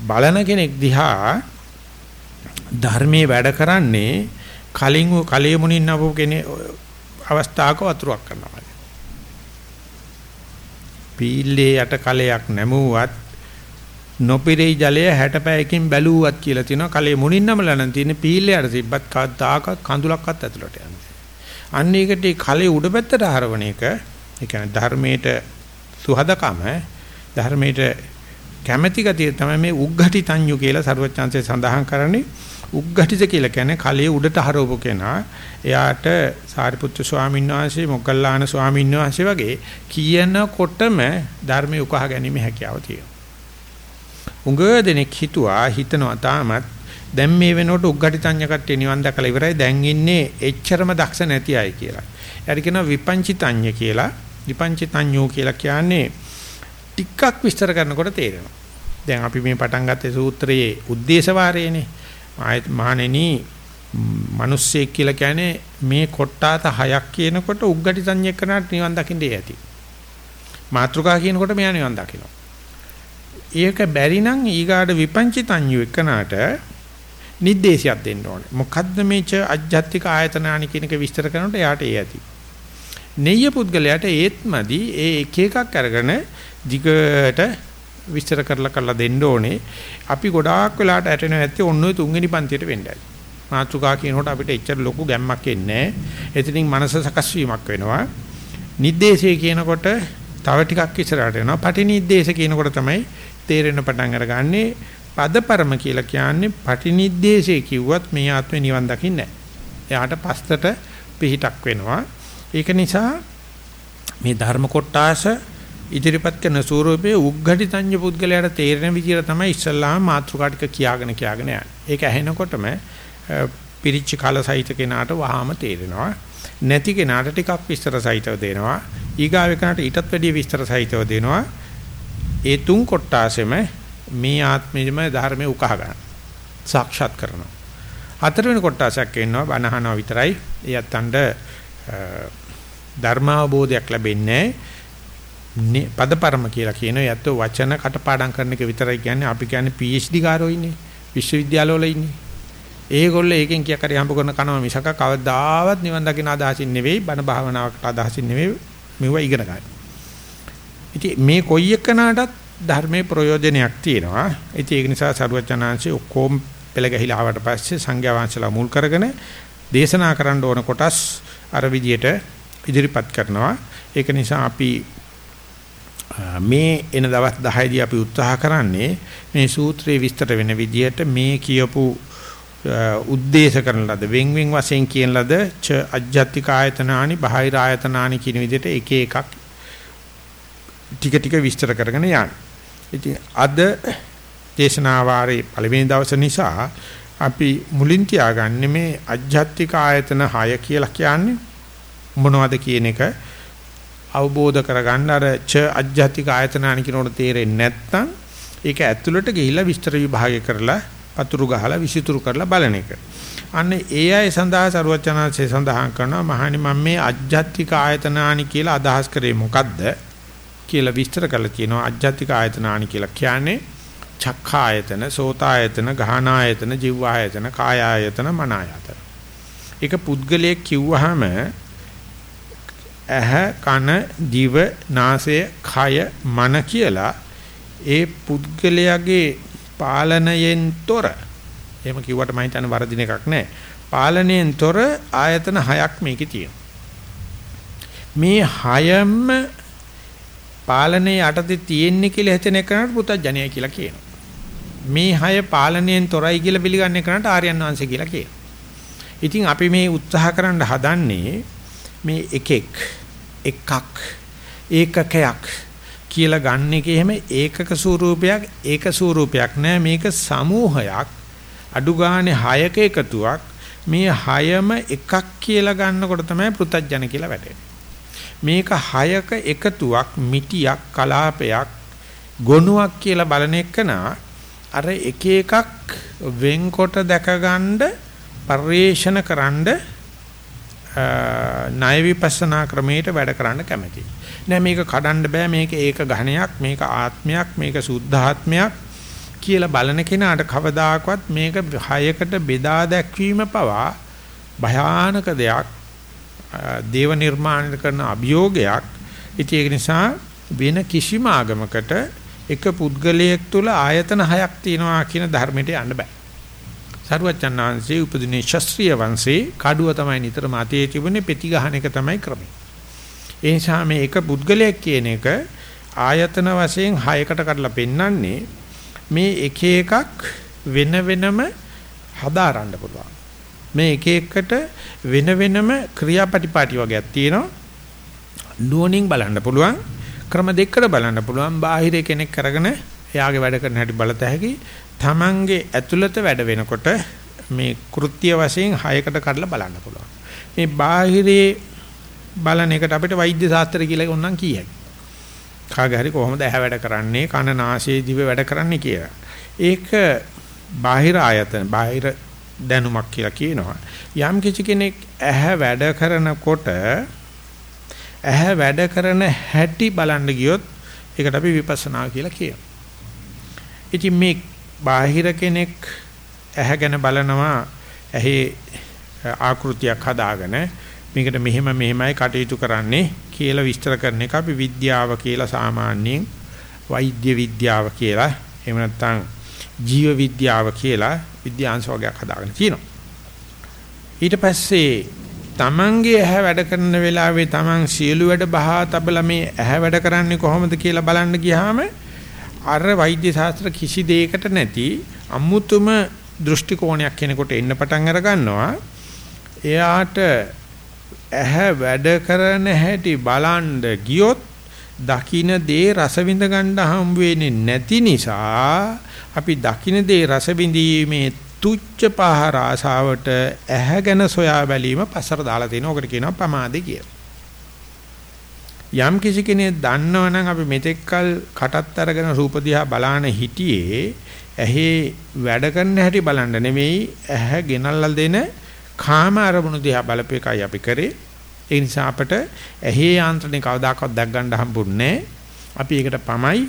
බලන කෙනෙක් දිහා ධර්මයේ වැඩ කරන්නේ කලින් කලිය මුණින් අපෝ කෙනේ අවස්ථාවක වතුරක් කරනවා. පීල්ලේ යට කලයක් නැමුවත් නොපිරේ ජලය 60 පැයකින් බැලුවත් කියලා තියෙනවා. කලේ මුණින් නමලා නම් තියෙන පීල්ලේ යට තිබ්බත් කවදාක කඳුලක්වත් ඇතුළට යන්නේ. අන්න ඒකට කලේ උඩ පැත්තට හරවන එක ඒ කියන්නේ ධර්මයට සුහදකම ධර්මයට කැමැති ගතිය තමයි මේ උග්ඝටි තඤ්ඤු කියලා සරුවචාන්සේ සඳහන් කරන්නේ උග්ඝටිත කියලා කියන්නේ කලයේ උඩට හරවපු කෙනා. එයාට සාරිපුත්තු ස්වාමීන් වහන්සේ මොග්ගල්ලාන ස්වාමීන් වහන්සේ වගේ කියනකොටම ධර්මයේ උකහා ගැනීම හැකියාව තියෙනවා. උඟ දෙනෙක් හිතුවා හිතනවා තාමත් දැන් මේ වෙනකොට උග්ඝටිතඤ්ඤ කට්ටිය නිවන් දැකලා ඉවරයි දැන් ඉන්නේ එච්චරම දක්ෂ නැති අය කියලා. යාට කියනවා විපංචිතඤ්ඤ කියලා. විපංචිතඤ්ඤෝ කියලා කියන්නේ ටිකක් විස්තර කරනකොට තේරෙනවා. දැන් අපි මේ පටන් ගත්තේ සූත්‍රයේ ಉದ್ದೇಶ වාරයේනේ. ආයත් මහණෙනි, මිනිස්සෙක් කියලා කියන්නේ මේ කොට්ටාත හයක් කියනකොට උග්ගටි සංඥෙක් කරනාට නිවන් දකින්නේ ඇති. මාත්‍රුකා කියනකොට මෙයා නිවන් දකිනවා. ඒක බැරි නම් ඊගාඩ විපංචිතඤ්ඤු එකනාට නිर्देशයක් දෙන්න ඕනේ. මොකද්ද මේ ච අජ්ජත්තික ආයතනානි කියනක විස්තර කරනකොට එයාට ඒ ඇති. නෙය්‍ය පුද්ගලයාට ඒත්මදි ඒ එක එකක් අරගෙන දිගට විස්තර කරලා කරලා දෙන්න ඕනේ. අපි ගොඩාක් වෙලාට ඇටෙන නැත්තේ ඔන්න ඔය තුන්වෙනි පන්තියට වෙන්නයි. මාතුකා කියනකොට අපිට එච්චර ලොකු ගැම්මක් එන්නේ නැහැ. එතනින් මනස සකස් වීමක් වෙනවා. නිද්දේශය කියනකොට තව ටිකක් ඉස්සරහට යනවා. පටිනිද්දේශ කියනකොට තමයි තේරෙන පටන් අරගන්නේ. පදපරම කියලා කියන්නේ පටිනිද්දේශය කිව්වත් මේ ආත්මේ නිවන් දකින්නේ නැහැ. එයාට පස්තට පිහිටක් වෙනවා. ඒක නිසා මේ ධර්ම කොටාස ඉදිරිපත් කරන ස්වරූපයේ උග්ඝටි තඤ්ඤ පුද්ගලයාට තේරෙන විදිහට තමයි ඉස්සල්ලාම මාතෘකා ටික කියාගෙන කියාගෙන යන්නේ. ඒක ඇහෙනකොටම පිරිච්ච කල සහිත කෙනාට වහාම තේරෙනවා. නැති කෙනාට ටිකක් විස්තර සහිතව දෙනවා. ඊගාව කෙනාට ඊටත් වැඩිය විස්තර සහිතව දෙනවා. ඒ තුන් කොටාසෙම මේ ආත්මෙම ධර්මයේ උකහා ගන්න. සාක්ෂාත් කරනවා. හතරවෙනි කොටසක් ඉන්නවා බණහනවා විතරයි. එයත් අඬ ධර්මාවබෝධයක් ලැබෙන්නේ පදපරම කියලා කියන යැත්තු වචන කටපාඩම් කරන එක විතරයි කියන්නේ අපි කියන්නේ PhD කාරෝ ඉන්නේ විශ්වවිද්‍යාලවල ඉන්නේ ඒගොල්ලෝ ඒකෙන් කියක් හරි හම්බ කරන කනවා මිසක කවදාවත් නිවන් දකින අදහසින් නෙවෙයි බණ භාවනාවකට අදහසින් නෙවෙයි මෙව ඉගෙන ගන්න. ඉතින් මේ කොයි එකනටත් ධර්මයේ ප්‍රයෝජනයක් තියෙනවා. ඉතින් ඒක නිසා සරුවචනාංශي ඔක්කොම පෙළ ගැහිලා ආවට පස්සේ සංඝයා වහන්සේලා මුල් කරගෙන දේශනා කරන්න ඕන කොටස් අර විදියට ඉදිරිපත් කරනවා. ඒක නිසා අපි මේ එන දවස් 10 දී අපි උත්සාහ කරන්නේ මේ සූත්‍රයේ විස්තර වෙන විදියට මේ කියපු උද්දේශ කරන ලද වෙන් වෙන් වශයෙන් කියන ලද ච අජ්ජත්තික ආයතනානි බාහිර ආයතනානි කියන විදිහට එක එකක් ටික ටික විස්තර කරගෙන යන්න. ඉතින් අද දේශනා වාරේ පළවෙනි දවස නිසා අපි මුලින් තියාගන්නේ මේ අජ්ජත්තික ආයතන 6 කියලා කියන්නේ මොනවද කියන එක අවබෝධ කරගන්න අර ච අජ්ජත්තික ආයතනානි කියනකොට තේරෙන්නේ නැත්නම් ඒක ඇතුළට ගිහිල්ලා විස්තර විභාගය කරලා පතුරු ගහලා විසිතුරු කරලා බලන එක. අන්න ඒ අය සඳහා සරුවචනාංශය සඳහන් කරනවා මහණනි මම මේ අජ්ජත්තික ආයතනානි කියලා අදහස් කරේ මොකද්ද කියලා විස්තර කරලා කියනවා අජ්ජත්තික ආයතනානි කියලා කියන්නේ චක්ඛායතන, සෝතායතන, ගහනායතන, ජීවායතන, කායායතන, මනායතන. ඒක පුද්ගලයෙක් කිව්වහම ඇහ, කන, දිව, නාසය, කය, මන කියලා ඒ පුද්ගලයාගේ පාලනයෙන් තොර එහෙම කිව්වට මම හිතන්නේ වරදින එකක් නෑ. පාලනයෙන් තොර ආයතන හයක් මේකේ තියෙනවා. මේ හයම පාලනයේ යටතේ තියෙන්නේ කියලා හිතන එකනට පුතඥය කියලා කියනවා. මේ හය පාලනයෙන් තොරයි කියලා පිළිගන්න එකනට ආර්යයන් වංශය කියලා කියනවා. ඉතින් අපි මේ උත්සාහ කරන්න හදන්නේ මේ එකෙක් එකක් ඒකකයක් කියලා ගන්න එක එහෙම ඒකක ස්වරූපයක් ඒක ස්වරූපයක් නෑ. මේක සමූහයක් අඩු ගානේ හයක එකතුවක්. මේ හයම එකක් කියලා ගන්නකොට තමයි පෘතජන කියලා වැටෙන්නේ. මේක හයක එකතුවක් මිටියක් කලාපයක් ගොනුවක් කියලා බලන එකනා අර එක එකක් වෙන්කොට දැකගන්න පරිේශන කරන්න ණය විපස්සනා ක්‍රමයට වැඩ කරන්න කැමතියි. නෑ මේක කඩන්න බෑ මේක ඒක ඝණයක් මේක ආත්මයක් මේක සුද්ධාත්මයක් කියලා බලන කෙනාට කවදාකවත් මේක හයකට බෙදා දැක්වීම පවා භයානක දෙයක් දේව නිර්මාණය කරන අභියෝගයක්. ඉතින් ඒක නිසා වෙන කිසිම ආගමකට එක පුද්ගලයෙක් තුල ආයතන හයක් තියෙනවා කියන ධර්මයට යන්න බෑ. සරුවචනාංශයේ උපදිනේ ශාස්ත්‍රීය වංශේ කඩුව තමයි නිතරම අතේ තිබුණේ පෙති ගහන එක තමයි ක්‍රමය. ඒ නිසා මේ එක පුද්ගලයෙක් කියන එක ආයතන වශයෙන් හයකට කඩලා පෙන්වන්නේ මේ එක එකක් වෙන වෙනම හදාරන්න පුළුවන්. මේ එක එකට වෙන වෙනම ක්‍රියාපටිපාටි වගේක් තියෙනවා. නුවණින් බලන්න පුළුවන්. ක්‍රම දෙකකට බලන්න පුළුවන්. බාහිර කෙනෙක් කරගෙන එයාගේ වැඩ කරන හැටි බලත හැකි. Tamange ඇතුළත වැඩ වෙනකොට මේ කෘත්‍ය වශයෙන් හයකට කඩලා බලන්න පුළුවන්. මේ බාහිරේ බලන එකට අපිට වෛද්‍ය ශාස්ත්‍රය කියලා ඕනනම් කියයි. කාගේ හරි කොහොමද ඇහැ වැඩ කරන්නේ කන නාසය දිව වැඩ කරන්නේ කියලා. ඒක බාහිර ආයතන බාහිර දැනුමක් කියලා කියනවා. යම් කිසි කෙනෙක් ඇහැ වැඩ කරනකොට ඇහැ වැඩ කරන හැටි බලන්න ගියොත් ඒකට අපි විපස්සනා කියලා කියනවා. ඉතින් මේ බාහිර කෙනෙක් ඇහැ ගැන බලනවා ඇහි ආකෘතියක් හදාගෙන මේකට මෙහෙම මෙහෙමයි කටයුතු කරන්නේ කියලා විස්තර කරන එක අපි විද්‍යාව කියලා සාමාන්‍යයෙන් වෛද්‍ය විද්‍යාව කියලා එහෙම නැත්නම් ජීව විද්‍යාව කියලා විද්‍යාංශ වර්ගයක් හදාගෙන තියෙනවා. ඊට පස්සේ තමන්ගේ ඇහැ වැඩ කරන වෙලාවේ තමන් සියලු වැඩ බහා තබලා මේ ඇහැ වැඩ කරන්නේ කොහොමද කියලා බලන්න ගියාම අර වෛද්‍ය ශාස්ත්‍ර කිසි දෙයකට නැති අමුතුම දෘෂ්ටි කෝණයක් කෙනෙකුට එන්න පටන් අර ගන්නවා. එයාට ඇහැ වැඩ කරන හැටි බලන්න ගියොත් දකින්න දේ රස විඳ ගන්න හම් වෙන්නේ නැති නිසා අපි දකින්න දේ රස විඳීමේ තුච්ච පහර ආසාවට ඇහැ ගැන සොයා බැලීම පස්සට දාලා තිනවා. ඔකට කියනවා පමාදේ කියලා. යම් කිසි කෙනෙක් දන්නවනම් අපි මෙතෙක්කල් කටත් අරගෙන රූප දිහා බලාන හිටියේ ඇහි වැඩ කරන හැටි බලන්න නෙමෙයි ඇහැ ගෙනල්ලා දෙන කාම අරමුණු දිහා බලපේකයි අපි කරේ. ඒ නිසා අපට ඇහි යාන්ත්‍රණේ කවදාකවත් දැක් ගන්න හම්බුන්නේ අපි ඒකට පමයි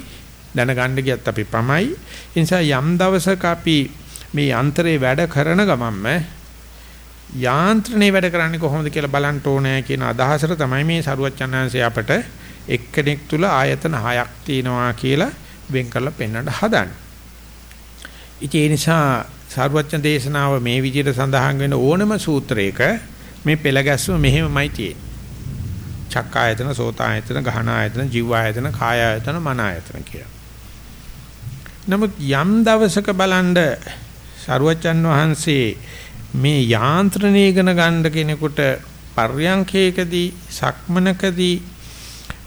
දැනගන්න ගියත් අපි පමයි. ඒ නිසා යම් දවසක අපි මේ යන්ත්‍රේ වැඩ කරන ගමන්ම යාන්ත්‍රණේ වැඩ කරන්නේ කොහොමද කියලා බලන්න ඕනේ කියන අදහසට තමයි මේ සරුවච්චන්හන්සේ අපට එක්කෙනෙක් තුල ආයතන හයක් තියෙනවා කියලා වෙන් කරලා පෙන්වන්න හදන්නේ. ඉතින් ඒ නිසා සරුවච්චන් දේශනාව මේ විදිහට සඳහන් වෙන ඕනම සූත්‍රයක මේ පෙළ ගැස්ම මෙහෙමයි තියෙන්නේ. චක්කායතන, සෝතායතන, ගහනායතන, ජීවායතන, කායායතන, මනායතන කියලා. නමුත් යම් දවසක බලන්ඩ සරුවචන් වහන්සේ මේ යාන්ත්‍රණය ඉගෙන ගන්න කෙනෙකුට පර්යංකේකදී සක්මනකදී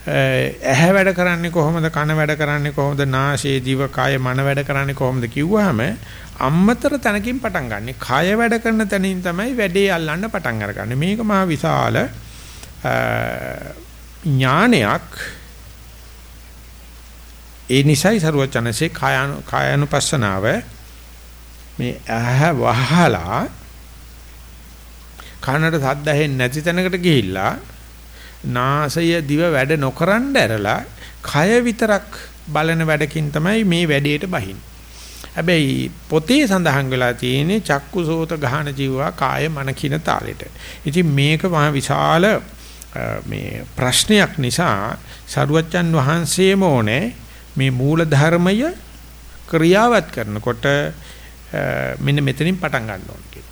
ඇහැ වැඩ කරන්නේ කොහොමද කන වැඩ කරන්නේ කොහොමද නාසය දිව කය මන වැඩ කරන්නේ කොහොමද කිව්වහම අම්මතර තැනකින් පටන් ගන්නෙ. කය වැඩ කරන තැනින් තමයි වැඩේ අල්ලන්න පටන් අරගන්නේ. මේක මහා විශාල ඥානයක්. ඒ නිසයි සරුවචනසේ කායano කායानुපස්සනාව මේ ඇහැ වහලා කනට සද්ද ඇහෙන්නේ නැති තැනකට ගිහිල්ලා නාසය දිව වැඩ නොකරන්න ඇරලා කය විතරක් බලන වැඩකින් තමයි මේ වැඩේට බහින්නේ. හැබැයි පොතේ සඳහන් වෙලා තියෙන්නේ චක්කුසෝත ගහන ජීවා කාය මන කින තාලෙට. ඉතින් මේක මහ විශාල මේ ප්‍රශ්නයක් නිසා සරුවච්චන් වහන්සේම ඕනේ මේ මූල ධර්මය ක්‍රියාවත් කරනකොට මෙන්න මෙතනින් පටන් ගන්න ඕනේ කියලා.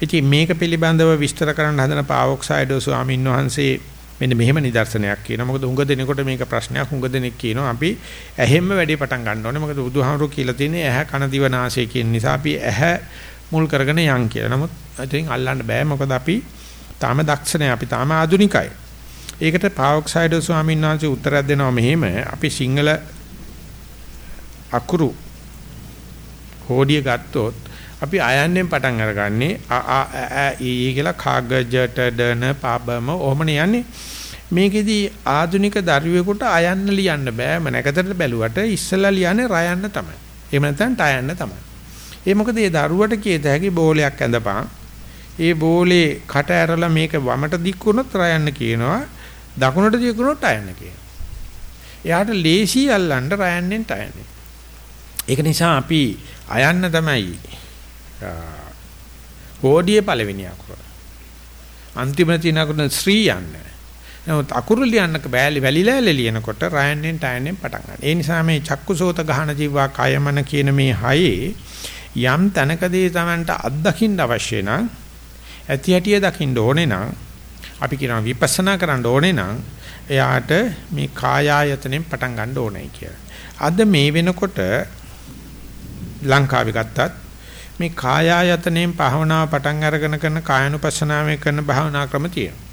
ඉතින් මේක පිළිබඳව විස්තර කරන්න හදන පාවොක්සයිඩෝ ස්වාමීන් වහන්සේ මෙන්න මෙහෙම නිදර්ශනයක් කියනවා. මොකද හුඟ දෙනකොට මේක ප්‍රශ්නයක් හුඟ දෙනෙක් කියනවා අපි ඇහෙම්ම වැඩි පටන් ගන්න ඕනේ. මොකද බුදුහාමුදුරුවෝ කියලා තියෙන්නේ ඇහැ කන දිව නාසය කියන නිසා අපි ඇහැ මුල් කරගෙන යන් කියලා. නමුත් ඉතින් අල්ලන්න බෑ. මොකද අපි තාම දක්ෂ නැහැ. අපි තාම ආදුනිකයි. ඒකට පාවොක්සයිඩෝ ස්වාමීන් වහන්සේ උත්තරයක් දෙනවා මෙහෙම අපි සිංහල අකුරු හෝඩිය ගත්තොත් අපි අයන්නෙන් පටන් අරගන්නේ අ ආ ඈ ඊ කියලා කාගජට දන පබම ඔහමනේ යන්නේ. මේකෙදි ආධුනික දරුවෙකුට අයන්න ලියන්න බෑ මනකතට බැලුවට ඉස්සලා ලියන්නේ රයන්න තමයි. එහෙම නැත්නම් ටයන්න තමයි. ඒ මොකද ඒ දරුවට කියත හැකි බෝලයක් ඇඳපන්. ඒ බෝලේ කට ඇරලා මේක වමට දික් වුණොත් රයන්න කියනවා. දකුණට දික් වුණොත් ටයන්න කියනවා. එයාට ලේසි අල්ලන්න රයන්නෙන් ටයන්නේ. ඒක නිසා අපි අයන්න තමයි කෝඩියේ පළවෙනි අකුර. අන්තිම තියෙන අකුර ශ්‍රී යන්න. නමුත් අකුරු ලියන්නක බෑලි වැලිලෑලි ලියනකොට රයන්ෙන් ටයන්ෙන් පටන් ගන්න. ඒ නිසා මේ චක්කුසෝත ගහන ජීවා කයමන කියන මේ හයේ යම් තැනකදී Tamanට අත්දකින්න අවශ්‍ය නම් ඇති හැටිය දකින්න ඕනේ නම් අපි කියනවා විපස්සනා කරන්න ඕනේ නම් එයාට මේ කායායතනෙන් පටන් ගන්න ඕනේ කියලා. අද මේ වෙනකොට ලංකාවේ ගත්තත් මේ කායායතනෙන් භාවනාව පටන් අරගෙන කරන කායानुපස්සනාවෙන් කරන භාවනා ක්‍රම තියෙනවා.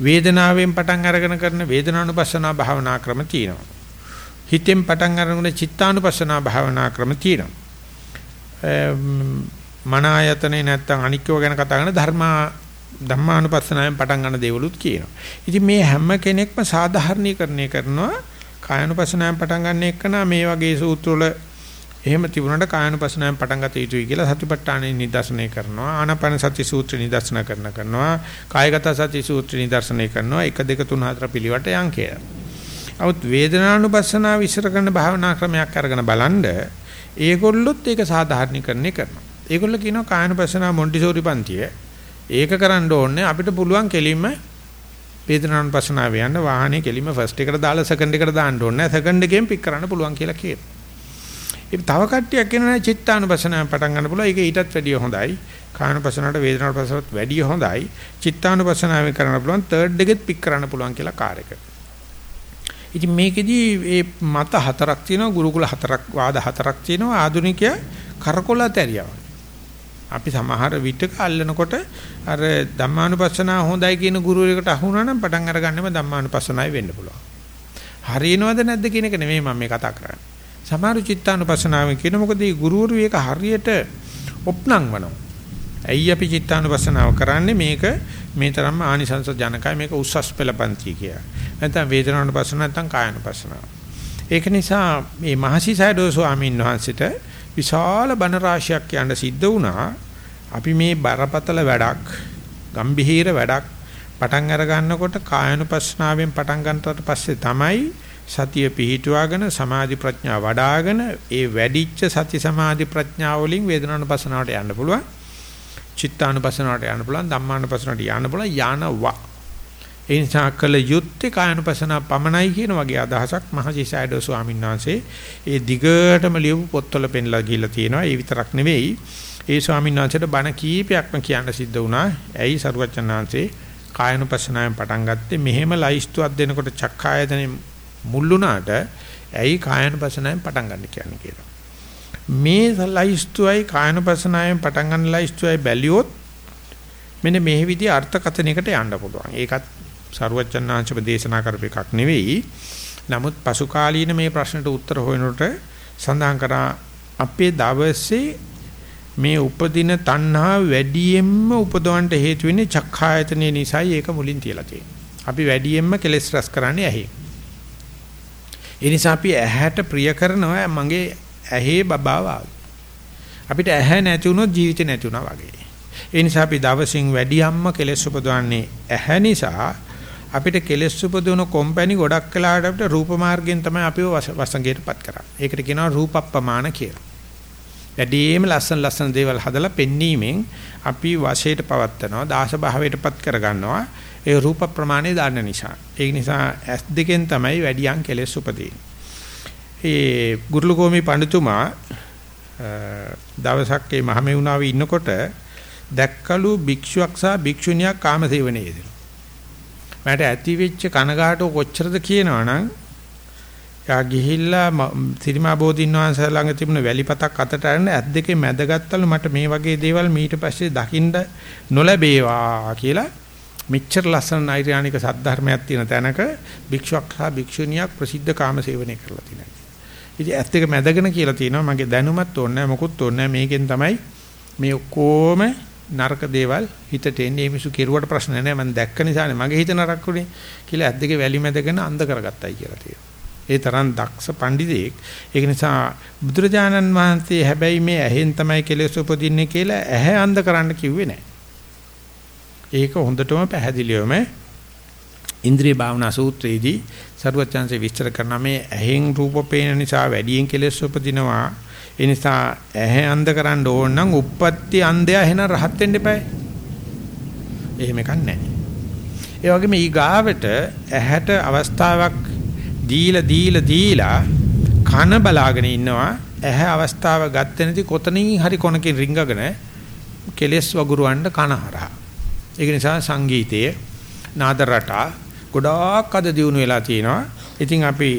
වේදනාවෙන් පටන් අරගෙන කරන වේදනානුපස්සනා භාවනා ක්‍රම තියෙනවා. හිතෙන් පටන් අරගෙන චිත්තානුපස්සනා භාවනා ක්‍රම තියෙනවා. මන ආයතනේ නැත්තම් අනික්කව ගැන කතා කරන ධර්මා ධම්මානුපස්සනාවෙන් පටන් ගන්න දේවලුත් කියනවා. ඉතින් මේ හැම කෙනෙක්ම සාධාරණීකරණය කරනවා කායනුපස්සනාවෙන් පටන් ගන්න එකන මේ වගේ සූත්‍රවල එහෙම තිබුණාට කායනුපස්සනාවෙන් පටන් ගත යුතුයි කියලා සතිපට්ඨානෙ නිදර්ශනය කරනවා ආනාපාන සති සූත්‍ර නිදර්ශන කරන කරනවා කායගත සති සූත්‍ර නිදර්ශනය කරනවා 1 2 3 4 පිළිවට යන් කියලා. අවුත් වේදනානුපස්සනාව විශ්ල කරන භාවනා ක්‍රමයක් අරගෙන බලනද ඒගොල්ලොත් ඒක සාධාරණීකරණය කරනවා. ඒගොල්ලෝ කියනවා කායනුපස්සනාව මොන්ටිසෝරි පන්තිය. ඒක කරන්න ඕනේ අපිට පුළුවන් කෙලින්ම වේදනානුපස්සනාව යන්න වාහනේ කෙලින්ම ෆස්ට් එකට දාලා සෙකන්ඩ් එකට දාන්න ඕනේ. සෙකන්ඩ් එකෙන් පික් කරන්න පුළුවන් කියලා කියනවා. ඒ තව කට්ටියක් කියනවා චිත්තානුපස්සනාව පටන් ගන්න පුළුවන්. ඒක ඊටත් වැඩිය හොඳයි. කායනුපස්සනාවට වේදනානුපස්සනාවට වැඩිය හොඳයි. චිත්තානුපස්සනාවෙන් කරන්න පුළුවන් තර්ඩ් එකෙත් පික් කරන්න පුළුවන් කියලා කාර්යක. ඉතින් මේකෙදි මේ මත හතරක් තියෙනවා ගුරුකුල හතරක් වාද හතරක් තියෙනවා ආධුනිකය කරකොලත ඇරියා. අපි සමහර විටක අල්ලනකොට අර ධම්මානුපස්සනාව හොඳයි කියන ගුරුවරයෙකුට අහු වුණා නම් පටන් අරගන්නෙම ධම්මානුපස්සනාවයි වෙන්න පුළුවන්. හරියනවද නැද්ද කියන එක නෙමෙයි මම මේ කතා කරන්නේ. සමහර චිත්තානුපස්සනාවෙන් කියන මොකද මේ ගුරුවරු ඒක හරියට ඔප්නංවනවා. ඇයි අපි චිත්තානුපස්සනාව කරන්නේ මේක මේ තරම්ම ආනිසංස ජනකයි මේක උස්සස් පෙළපන්ති කිය. නැත්නම් වේදනානුපස්සන නැත්නම් කායනුපස්සනාව. ඒක නිසා මේ මහසිසයඩෝ ස්වාමීන් වහන්සේට විශාල බණ රාශියක් කියන්න සිද්ධ වුණා. අපි මේ බරපතල වැඩක්, ගම්භීර වැඩක් පටන් අර ගන්නකොට කායනුපස්සනාවෙන් පටන් ගන්නට පස්සේ තමයි සතිය පිහිටුවාගෙන සමාධි ප්‍රඥා වඩ아가න ඒ වැඩිච්ච සති සමාධි ප්‍රඥා වලින් වේදනානුපස්සනාවට යන්න පුළුවන්. චිත්තානුපස්සනාවට යන්න පුළුවන්, ධම්මානුපස්සනාවට යන්න පුළුවන් යනවා. ඒ නිසා කළ යුත්තේ කායනුපස්සනා පමණයි කියන වගේ අදහසක් මහජීසයිඩෝ ස්වාමීන් වහන්සේ ඒ දිගටම ලියපු පොත්වල පෙන්ලා ගිහිල්ලා තියෙනවා. ඒ විතරක් නෙවෙයි. ඒ ස්වාමීන් වහන්සේට බණ කීපයක්ම කියන්න සිද්ධ වුණා. ඇයි සරුවචන් වහන්සේ කායනුපස්සනාවෙන් පටන් ගත්තේ මෙහෙම ලයිස්තුවක් දෙනකොට චක්කායතනෙ මුල්ුණාට ඇයි කායනුපස්සනාවෙන් පටන් ගන්න කියන්නේ කියලා. මේ ලයිස්තුවයි කායනුපස්සනාවෙන් පටන් ගන්න ලයිස්තුවයි බැලියොත් මෙන්න මේ විදිහේ අර්ථකථනයකට යන්න පුළුවන්. ඒකත් සරුවච්චන්නාංශම දේශනා කරපු එකක් නෙවෙයි. නමුත් පසු කාලීන මේ ප්‍රශ්නට උත්තර හොයනකොට සඳහන් කරා අපේ දවසේ මේ උපදින තණ්හා වැඩියෙන්ම උපදවන්න හේතු වෙන්නේ චක්ඛායතනෙ නිසායි ඒක මුලින් තියලා තියෙන්නේ. අපි වැඩියෙන්ම කෙලස් රැස් කරන්නේ ඇහි. ඒ නිසා අපි ඇහැට ප්‍රිය කරනවා මගේ ඇහි බබාවා. අපිට ඇහැ නැති වුණොත් ජීවිතේ නැති වුණා වගේ. ඒ නිසා අපි දවසින් වැඩියම්ම කෙලස් උපදවන්නේ ඇහැ නිසා අපිට කෙලෙස් උපදවන කොම්පැනි ගොඩක් කලාවට අපිට රූප මාර්ගයෙන් තමයි අපිව වසඟයටපත් කරන්නේ. ඒකට කියනවා රූපප්පමාන කියලා. වැඩිම ලස්සන ලස්සන දේවල් හදලා පෙන්වීමෙන් අපි වශයට පවත්නවා, දාස භාවයටපත් කරගන්නවා. ඒ රූප ප්‍රමාණය දාන්න නිසා. ඒ නිසා ඇස් දෙකෙන් තමයි වැඩියන් කෙලෙස් උපදින්නේ. ඒ ගුරුලකෝමි පඬතුමා දවසක් මේ මහමෙවුනාවේ ඉන්නකොට දැක්කලු භික්ෂුවක් සහ භික්ෂුණියක් කාමසේවනයේදී මට ඇති වෙච්ච කනගාටුව කොච්චරද කියනවනම් යා ගිහිල්ලා සිරිමා බෝධින් වහන්සේ ළඟ තිබුණ වැලිපතක් අතට අරගෙන ඇත් දෙකේ මැද ගත්තලු මට මේ වගේ දේවල් මීට පස්සේ දකින්න නොලැබේවා කියලා මෙච්චර ලස්සන නෛර්යානික සද්ධර්මයක් තියෙන තැනක භික්ෂුවක් සහ භික්ෂුණියක් ප්‍රසිද්ධ කාම සේවනය කරලා තිනවා. ඉතින් ඇත් දෙක මැදගෙන කියලා තියෙනවා මගේ දැනුමත් ඕනේ නැහැ මොකුත් ඕනේ නැහැ මේකෙන් තමයි මේ ඔක්කොම නරක දේවල් හිතට එන්නේ මේ මිසු කෙරුවට ප්‍රශ්න නැහැ මම දැක්ක නිසානේ මගේ හිත නරක වුනේ කියලා ඇද්දක වැලි මැදගෙන අන්ධ කරගත්තයි කියලා තියෙනවා. ඒ තරම් දක්ෂ පඬිතෙක්. ඒක නිසා බුදුරජාණන් වහන්සේ හැබැයි මේ ඇහෙන් තමයි කෙලෙස් උපදින්නේ කියලා ඇහැ අන්ධ කරන්න කිව්වේ නැහැ. ඒක හොඳටම පැහැදිලිවම ඉන්ද්‍රිය භාවනා සූත්‍රයේදී සරුවචාන්සේ විස්තර කරන මේ ඇහෙන් රූප පේන නිසා වැඩියෙන් කෙලෙස් උපදිනවා ඒ නිසා ඇහැ අන්ධ කරන්න ඕන නම් උප්පත්ති අන්ධයා එහෙනම් රහත් වෙන්න එපායි. එහෙම එකක් නැහැ. ඒ වගේම ඊ ගාවට ඇහැට අවස්ථාවක් දීලා දීලා දීලා කන බලාගෙන ඉන්නවා ඇහැ අවස්ථාව ගත්තේ නැති කොතනින් හරි කොනකින් රිංගගෙන කෙලස් වගුරුවන්න කන හරහා. ඒක නිසා සංගීතයේ නාද රටා ගොඩාක් අද දිනු වෙලා තියෙනවා. ඉතින් අපි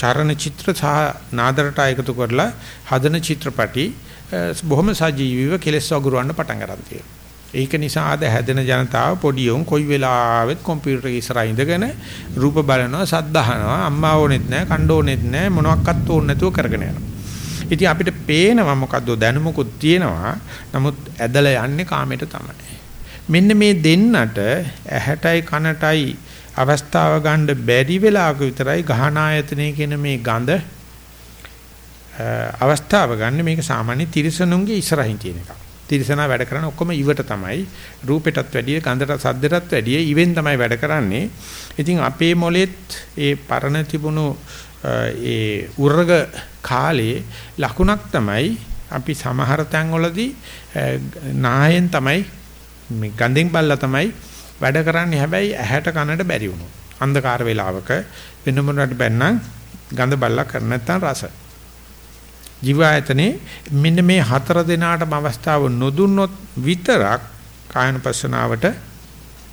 චරණ චිත්‍ර සහ නාදරට එකතු කරලා හදන චිත්‍රපටි බොහොම සජීවීව කෙලස් වගුරවන්න පටන් ගන්න තියෙනවා. ඒක නිසා අද හැදෙන ජනතාව පොඩි උන් කොයි වෙලාවෙත් කම්පියුටර් ඉස්සරහා ඉඳගෙන රූප බලනවා සද්ද අහනවා අම්මා ඕනෙත් නැහැ කණ්ඩ ඕනෙත් නැහැ මොනවත් ඕනේ නැතුව කරගෙන යනවා. ඉතින් අපිට පේනවා මොකද්ද දැනුමකුත් තියෙනවා. නමුත් ඇදලා යන්නේ කාමයට තමයි. මෙන්න මේ දෙන්නට ඇහැටයි කනටයි අවස්ථාව ගන්න බැරි වෙලාවක විතරයි ගහන ආයතනයේ කියන මේ ගඳ අවස්ථාව ගන්න මේක සාමාන්‍ය තිරසනුන්ගේ ඉස්සරහින් තියෙන එකක්. තිරසනා වැඩ කරන ඔක්කොම ඉවට තමයි රූපෙටත් වැඩිය ගඳට සද්දටත් වැඩිය ඉවෙන් තමයි වැඩ කරන්නේ. ඉතින් අපේ මොලෙත් ඒ පරණ තිබුණු ඒ උර්ග කාලේ ලකුණක් තමයි අපි සමහර තැන්වලදී නායෙන් තමයි මේ ගඳෙන් බල්ලා තමයි වැඩ කරන්නේ හැබැයි ඇහැට කනට බැරි වුණා. අන්ධකාර වේලාවක වෙන මොනකට බැන්නම් ගඳ බල්ලා කර නැත්තම් රස. ජීවායතනේ මෙන්න මේ හතර දෙනාටම අවස්ථාව නොදුන්නොත් විතරක් කායනුපස්සනාවට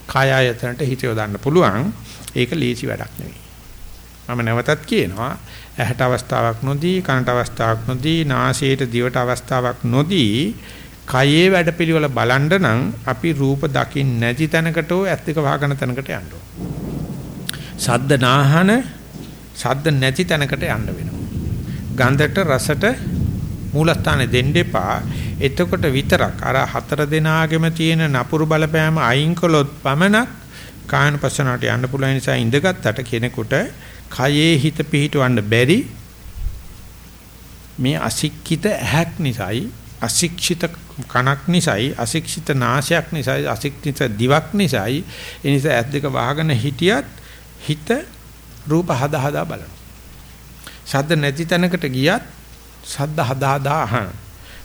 කාය ආයතනට හිත යොදන්න පුළුවන්. ඒක ලීසි වැඩක් නෙවෙයි. මම නැවතත් කියනවා ඇහැට අවස්ථාවක් නොදී කනට අවස්ථාවක් නොදී නාසයට දිවට අවස්ථාවක් නොදී කයේ වැඩපිළිවෙල බලන්න නම් අපි රූප දකින්න නැති තැනකට ඇස් දෙක වහගෙන තැනකට යන්න සද්ද නාහන සද්ද නැති තැනකට යන්න වෙනවා. ගන්ධට රසට මූලස්ථානෙ දෙන්න එපා. එතකොට විතරක් අර හතර දෙනාගෙම තියෙන නපුරු බලපෑම අයින් කළොත් පමණක් කායනපසනාවට යන්න පුළුවන් නිසා ඉඳගත්තට කෙනෙකුට කයේ හිත පිහිටවන්න බැරි මේ අසික්කිත ඇහක් නිසායි අශික්ෂිත කනක් නිසායි අශික්ෂිත නාසයක් නිසායි අශික්ෂිත දිවක් නිසායි. ඒ නිසා ඇස් දෙක වහගෙන හිටියත් හිත රූප හදා හදා බලනවා. ශබ්ද නැති තැනකට ගියත් ශබ්ද හදා හදා අහන